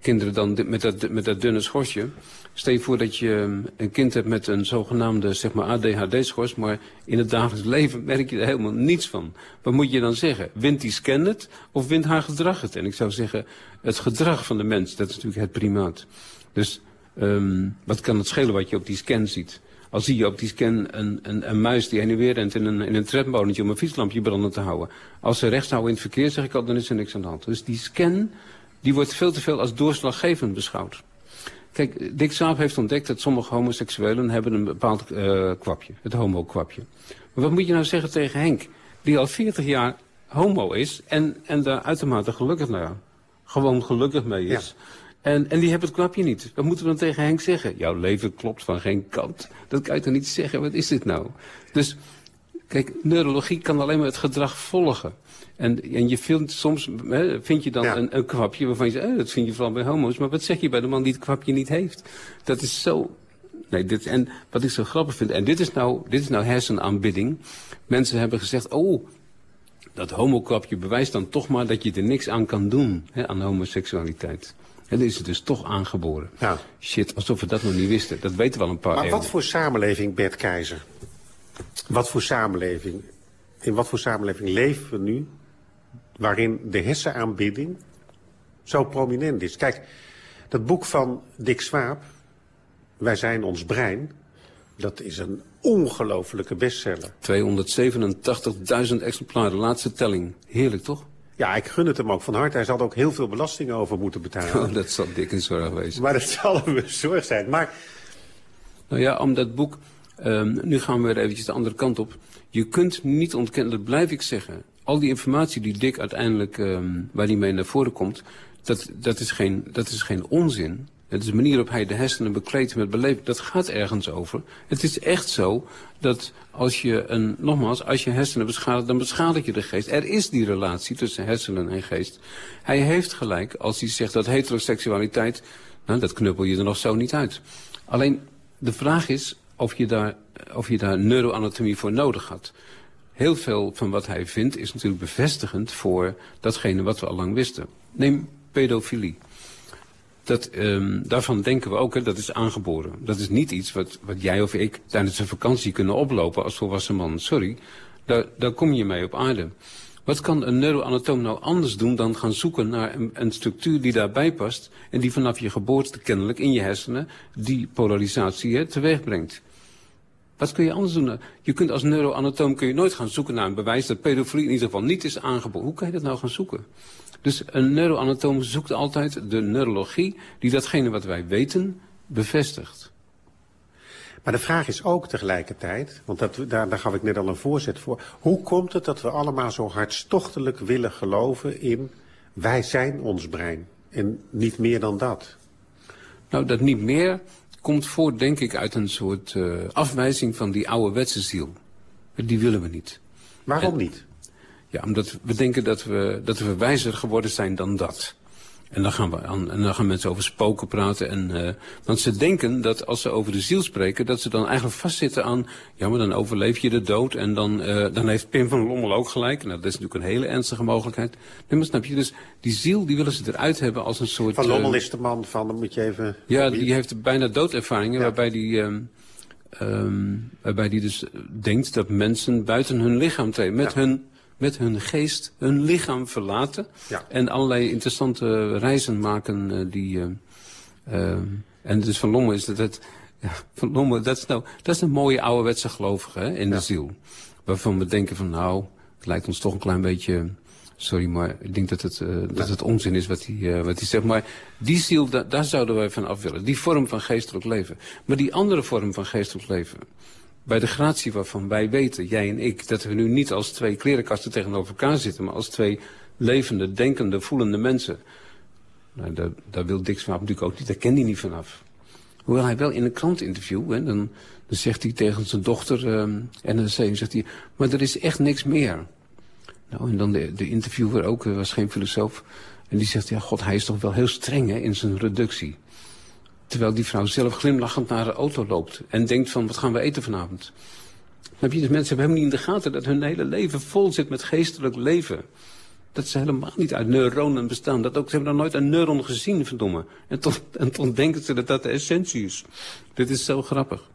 kinderen dan met dat, met dat dunne schorsje... Stel je voor dat je een kind hebt met een zogenaamde zeg maar ADHD-schors... maar in het dagelijks leven merk je er helemaal niets van. Wat moet je dan zeggen? Wint die scan het of wint haar gedrag het? En ik zou zeggen, het gedrag van de mens, dat is natuurlijk het primaat. Dus Um, wat kan het schelen wat je op die scan ziet? Al zie je op die scan een, een, een muis die heen en weer rent in een, in een om een fietslampje branden te houden. Als ze rechts houden in het verkeer, zeg ik al, dan is er niks aan de hand. Dus die scan, die wordt veel te veel als doorslaggevend beschouwd. Kijk, Dick Saab heeft ontdekt dat sommige homoseksuelen hebben een bepaald uh, kwapje. Het homo-kwapje. Maar wat moet je nou zeggen tegen Henk, die al 40 jaar homo is en, en daar uitermate gelukkig naar, gewoon gelukkig mee is. En, en die hebben het knapje niet. Wat moeten we dan tegen Henk zeggen? Jouw leven klopt van geen kant. Dat kan je toch niet zeggen? Wat is dit nou? Dus, kijk, neurologie kan alleen maar het gedrag volgen. En, en je vindt soms, hè, vind je dan ja. een, een kwapje waarvan je zegt, eh, dat vind je vooral bij homo's. Maar wat zeg je bij de man die het kwapje niet heeft? Dat is zo... Nee, dit, en wat ik zo grappig vind, en dit is nou, dit is nou hersenaanbidding. Mensen hebben gezegd, oh, dat homokwapje bewijst dan toch maar dat je er niks aan kan doen, hè, aan homoseksualiteit. En dan is het dus toch aangeboren. Ja. Shit, alsof we dat nog niet wisten. Dat weten we al een paar Maar eeuwen. wat voor samenleving, Bert Keizer? Wat voor samenleving? In wat voor samenleving leven we nu... waarin de hersenaanbidding zo prominent is? Kijk, dat boek van Dick Swaap... Wij zijn ons brein... dat is een ongelofelijke bestseller. 287.000 exemplaren, laatste telling. Heerlijk, toch? Ja, ik gun het hem ook van harte. Hij zal er ook heel veel belasting over moeten betalen. Oh, dat zal dik een zorg wezen. Maar dat zal hem een zorg zijn. Maar... Nou ja, om dat boek... Um, nu gaan we weer eventjes de andere kant op. Je kunt niet ontkennen, dat blijf ik zeggen. Al die informatie die Dick uiteindelijk, um, waar die mee naar voren komt... Dat, dat, is geen, dat is geen onzin. Het is de manier waarop hij de hersenen bekleedt met beleving. Dat gaat ergens over. Het is echt zo dat als je, een, nogmaals, als je hersenen beschadigt, dan beschadig je de geest. Er is die relatie tussen hersenen en geest. Hij heeft gelijk als hij zegt dat heteroseksualiteit, nou, dat knuppel je er nog zo niet uit. Alleen, de vraag is of je daar, of je daar neuroanatomie voor nodig had. Heel veel van wat hij vindt is natuurlijk bevestigend voor datgene wat we al lang wisten. Neem pedofilie. Dat, um, daarvan denken we ook, hè, dat is aangeboren. Dat is niet iets wat, wat jij of ik tijdens een vakantie kunnen oplopen als volwassen man. Sorry, daar, daar kom je mee op aarde. Wat kan een neuroanatoom nou anders doen dan gaan zoeken naar een, een, structuur die daarbij past... en die vanaf je geboorte kennelijk in je hersenen die polarisatie hè, teweeg brengt? Wat kun je anders doen? Je kunt als neuroanatoom kun je nooit gaan zoeken naar een bewijs dat pedofilie in ieder geval niet is aangeboren. Hoe kan je dat nou gaan zoeken? Dus een neuroanatoom zoekt altijd de neurologie die datgene wat wij weten bevestigt. Maar de vraag is ook tegelijkertijd, want dat, daar, daar gaf ik net al een voorzet voor. Hoe komt het dat we allemaal zo hartstochtelijk willen geloven in wij zijn ons brein en niet meer dan dat? Nou, dat niet meer komt voort denk ik uit een soort uh, afwijzing van die ouderwetse ziel. Die willen we niet. Waarom niet? Ja, omdat we denken dat we, dat we wijzer geworden zijn dan dat. En dan gaan, we aan, en dan gaan mensen over spoken praten. En, uh, want ze denken dat als ze over de ziel spreken, dat ze dan eigenlijk vastzitten aan... ja, maar dan overleef je de dood en dan, uh, dan heeft Pim van Lommel ook gelijk. Nou, dat is natuurlijk een hele ernstige mogelijkheid. Nee, maar snap je, dus die ziel die willen ze eruit hebben als een soort... Van Lommel uh, is de man van, dan moet je even... Ja, die heeft bijna doodervaringen ja. waarbij die... Um, um, waarbij die dus denkt dat mensen buiten hun lichaam treden. Met ja. hun met hun geest hun lichaam verlaten. Ja. En allerlei interessante reizen maken uh, die... Uh, uh, en dus Van Lommel is dat... het ja, van Lommel, dat is, nou, dat is een mooie ouderwetse gelovige hè, in ja. de ziel. Waarvan we denken van nou, het lijkt ons toch een klein beetje... Sorry, maar ik denk dat het, uh, dat het onzin is wat hij, uh, wat hij zegt. Maar die ziel, da daar zouden wij van af willen. Die vorm van geestelijk leven. Maar die andere vorm van geestelijk leven bij de gratie waarvan wij weten, jij en ik, dat we nu niet als twee klerenkasten tegenover elkaar zitten, maar als twee levende, denkende, voelende mensen. Nou, daar, wil Dick natuurlijk ook niet, daar kent hij niet vanaf. Hoewel hij wel in een krantinterview, hè, dan, dan zegt hij tegen zijn dochter, um, NRC, zegt hij, maar er is echt niks meer. Nou, en dan de, interviewer ook, was geen filosoof, en die zegt, ja, god, hij is toch wel heel streng hè, in zijn reductie. Terwijl die vrouw zelf glimlachend naar de auto loopt. En denkt van, wat gaan we eten vanavond? heb je dus mensen hebben helemaal niet in de gaten dat hun hele leven vol zit met geestelijk leven. Dat ze helemaal niet uit neuronen bestaan. Dat ook, ze hebben nog nooit een neuron gezien, verdomme. En toch, en toch denken ze dat dat de essentie is. Dit is zo grappig.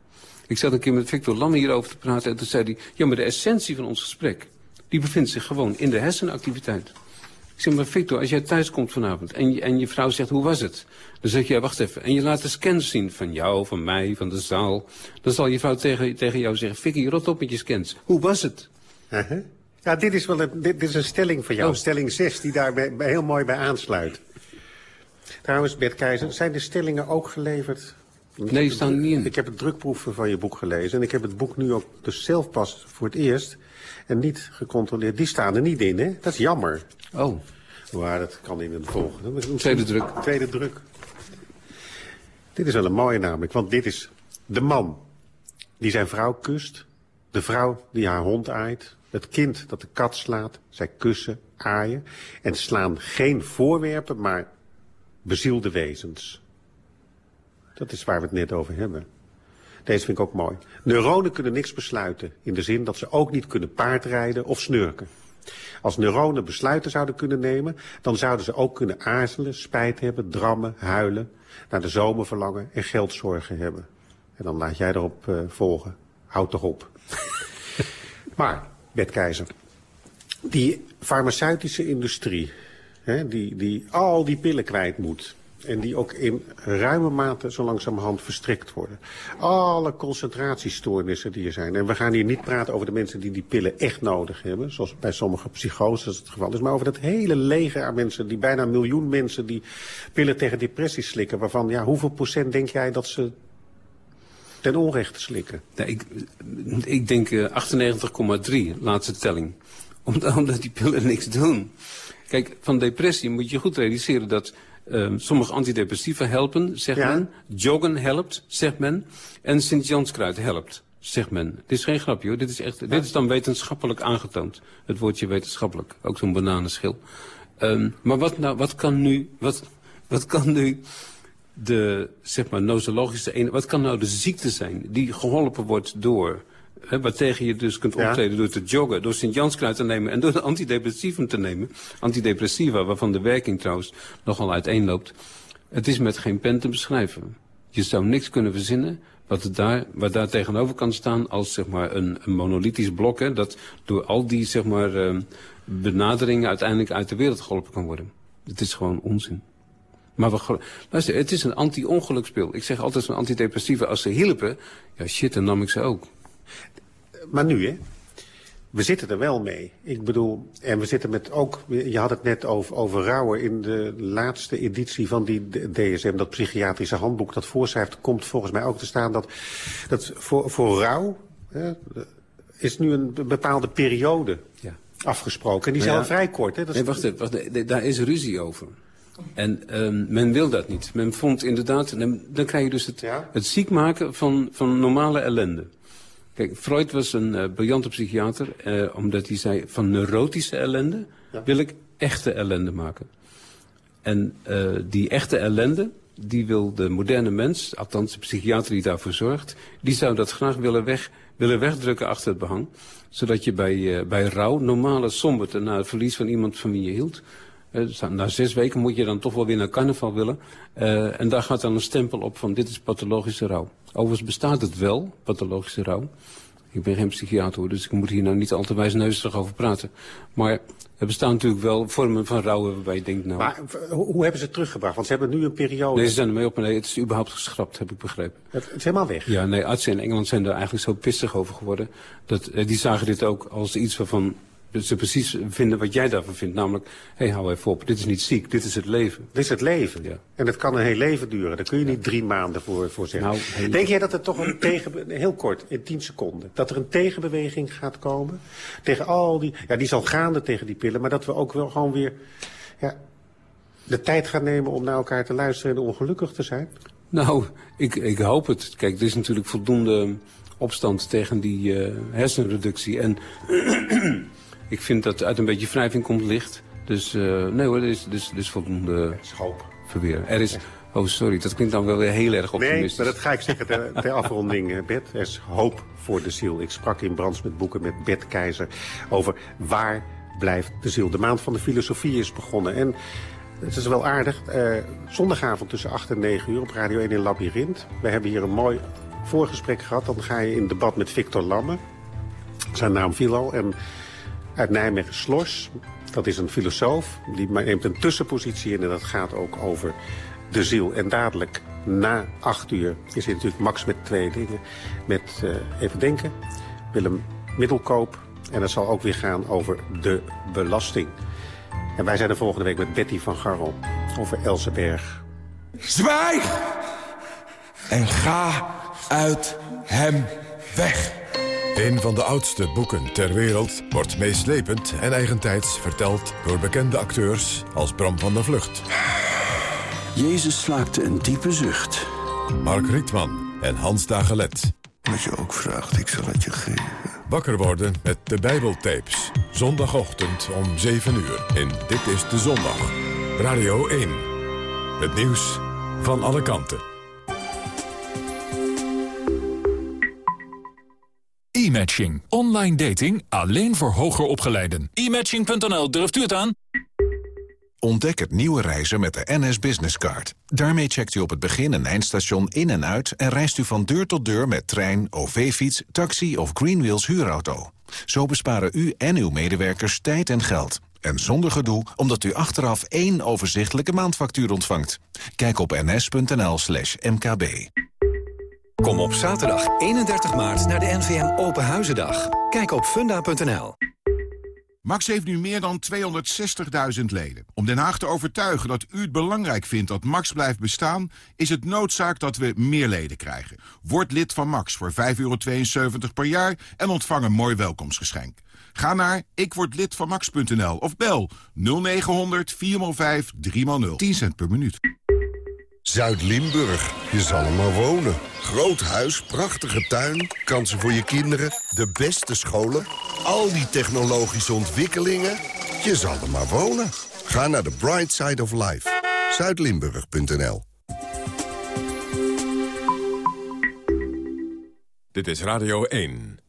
Ik zat een keer met Victor Lamme hierover te praten en toen zei hij... ja, maar de essentie van ons gesprek, die bevindt zich gewoon in de hersenactiviteit. Ik zeg maar, Victor, als jij thuis komt vanavond en je, en je vrouw zegt, hoe was het? Dan zeg je, ja, wacht even. En je laat de scans zien van jou, van mij, van de zaal. Dan zal je vrouw tegen, tegen jou zeggen, Vicky, rot op met je scans. Hoe was het? Uh -huh. Ja, dit is wel een, dit, dit is een stelling van jou, oh. stelling 6, die daar bij, bij heel mooi bij aansluit. Trouwens, Bert Keizer, zijn de stellingen ook geleverd? Nee, staan niet in. Ik heb het drukproeven van je boek gelezen en ik heb het boek nu ook dus zelf pas voor het eerst en niet gecontroleerd. Die staan er niet in, hè? Dat is jammer. Oh. Maar dat kan in een volgende. Tweede druk. Tweede druk. Dit is wel een mooie namelijk, want dit is de man die zijn vrouw kust. De vrouw die haar hond aait. Het kind dat de kat slaat. Zij kussen, aaien en slaan geen voorwerpen, maar bezielde wezens. Dat is waar we het net over hebben. Deze vind ik ook mooi. Neuronen kunnen niks besluiten. In de zin dat ze ook niet kunnen paardrijden of snurken. Als neuronen besluiten zouden kunnen nemen, dan zouden ze ook kunnen aarzelen, spijt hebben, drammen, huilen, naar de zomer verlangen en geldzorgen hebben. En dan laat jij erop uh, volgen. Houd toch op. maar, Bert Keizer, die farmaceutische industrie, hè, die, die al die pillen kwijt moet. En die ook in ruime mate zo langzamerhand verstrikt worden. Alle concentratiestoornissen die er zijn. En we gaan hier niet praten over de mensen die die pillen echt nodig hebben. Zoals bij sommige psychoses het geval is. Maar over dat hele leger aan mensen, die bijna een miljoen mensen... die pillen tegen depressie slikken. Waarvan, ja, hoeveel procent denk jij dat ze ten onrechte slikken? Ik, ik denk uh, 98,3, laatste telling. Omdat die pillen niks doen. Kijk, van depressie moet je goed realiseren dat uh, sommige antidepressiva helpen, zegt ja. men. Joggen helpt, zegt men. En Sint-Janskruid helpt, zegt men. Dit is geen grapje hoor, dit is, echt, ja. dit is dan wetenschappelijk aangetoond. Het woordje wetenschappelijk, ook zo'n bananenschil. Um, maar wat, nou, wat kan nu, wat, wat kan nu de, zeg maar, nosologische, wat kan nou de ziekte zijn die geholpen wordt door He, waartegen je dus kunt optreden ja. door te joggen, door Sint-Janskruid te nemen en door de antidepressivum te nemen. Antidepressiva, waarvan de werking trouwens nogal uiteenloopt. Het is met geen pen te beschrijven. Je zou niks kunnen verzinnen wat, het daar, wat daar tegenover kan staan als zeg maar, een, een monolithisch blok. Hè, dat door al die zeg maar, uh, benaderingen uiteindelijk uit de wereld geholpen kan worden. Het is gewoon onzin. Maar we, luister, het is een anti-ongelukspil. Ik zeg altijd zo'n antidepressiva, als ze hielpen, ja shit, dan nam ik ze ook. Maar nu, hè? We zitten er wel mee. Ik bedoel, en we zitten met ook... Je had het net over, over rouwen. In de laatste editie van die DSM, dat psychiatrische handboek dat voorschrijft... komt volgens mij ook te staan dat, dat voor, voor rouw... Hè, is nu een bepaalde periode ja. afgesproken. En die is al vrij kort. Hè? Dat nee, wacht even, wacht, daar is ruzie over. En um, men wil dat niet. Men vond inderdaad... Dan krijg je dus het, ja? het ziek maken van, van normale ellende. Kijk, Freud was een uh, briljante psychiater, uh, omdat hij zei... van neurotische ellende ja. wil ik echte ellende maken. En uh, die echte ellende, die wil de moderne mens... althans de psychiater die daarvoor zorgt... die zou dat graag willen, weg, willen wegdrukken achter het behang. Zodat je bij, bij rouw, normale somberte... na het verlies van iemand van wie je hield... na zes weken moet je dan toch wel weer naar carnaval willen. Uh, en daar gaat dan een stempel op van dit is pathologische rouw. Overigens bestaat het wel, pathologische rouw. Ik ben geen psychiater dus ik moet hier nou niet al te wijsneuzig over praten. Maar er bestaan natuurlijk wel vormen van rouwen waarbij je denkt... Nou, maar hoe hebben ze het teruggebracht? Want ze hebben nu een periode... Nee, ze zijn ermee op nee, het is überhaupt geschrapt, heb ik begrepen. Het is helemaal weg? Ja, nee, artsen in Engeland zijn er eigenlijk zo pissig over geworden. Dat, die zagen dit ook als iets waarvan ze precies vinden wat jij daarvan vindt. Namelijk, hé, hey, hou even op, dit is niet ziek, dit is het leven. Dit is het leven, ja. En het kan een heel leven duren. Daar kun je niet drie maanden voor, voor zeggen. Nou, heel... Denk jij dat er toch een tegen... Heel kort, in tien seconden. Dat er een tegenbeweging gaat komen? Tegen al die... Ja, die zal gaande tegen die pillen. Maar dat we ook wel gewoon weer... Ja, de tijd gaan nemen om naar elkaar te luisteren en ongelukkig te zijn? Nou, ik, ik hoop het. Kijk, er is natuurlijk voldoende opstand tegen die uh, hersenreductie. En ik vind dat uit een beetje wrijving komt licht. Dus uh, nee hoor, er is, dus, dus voldoende er is hoop. verweer. Er is, oh sorry, dat klinkt dan wel weer heel erg optimistisch. Nee, maar dat ga ik zeggen ter, ter afronding, eh, Bert. Er is hoop voor de ziel. Ik sprak in Brands met Boeken met Bert Keizer over waar blijft de ziel. De maand van de filosofie is begonnen en... Het is wel aardig. Uh, zondagavond tussen 8 en 9 uur op Radio 1 in Labyrinth. We hebben hier een mooi voorgesprek gehad. Dan ga je in debat met Victor Lamme. Zijn naam viel al. En uit Nijmegen Slors. Dat is een filosoof, die neemt een tussenpositie in... en dat gaat ook over de ziel. En dadelijk, na acht uur, is hij natuurlijk Max met twee dingen. Met, uh, even denken, Willem Middelkoop. En dat zal ook weer gaan over de belasting. En wij zijn er volgende week met Betty van Garrel over Elseberg. Zwijg! En ga uit hem weg. Een van de oudste boeken ter wereld wordt meeslepend en eigentijds verteld door bekende acteurs als Bram van der Vlucht. Jezus slaakte een diepe zucht. Mark Rietman en Hans Dagelet. Wat je ook vraagt, ik zal het je geven. Wakker worden met de Bijbeltapes. Zondagochtend om 7 uur in Dit is de Zondag. Radio 1. Het nieuws van alle kanten. E-matching. Online dating alleen voor hoger opgeleiden. E-matching.nl, durft u het aan? Ontdek het nieuwe reizen met de NS Business Card. Daarmee checkt u op het begin- en eindstation in en uit... en reist u van deur tot deur met trein, OV-fiets, taxi of Greenwheels huurauto. Zo besparen u en uw medewerkers tijd en geld. En zonder gedoe, omdat u achteraf één overzichtelijke maandfactuur ontvangt. Kijk op ns.nl slash mkb. Kom op zaterdag 31 maart naar de NVM Open Huizendag. Kijk op funda.nl. Max heeft nu meer dan 260.000 leden. Om Den Haag te overtuigen dat u het belangrijk vindt dat Max blijft bestaan... is het noodzaak dat we meer leden krijgen. Word lid van Max voor 5,72 per jaar en ontvang een mooi welkomstgeschenk. Ga naar ikwordlidvanmax.nl of bel 0900 405 3x0. 10 cent per minuut. Zuid-Limburg, je zal er maar wonen. Groot huis, prachtige tuin, kansen voor je kinderen, de beste scholen... al die technologische ontwikkelingen, je zal er maar wonen. Ga naar de Bright Side of Life. Zuidlimburg.nl Dit is Radio 1.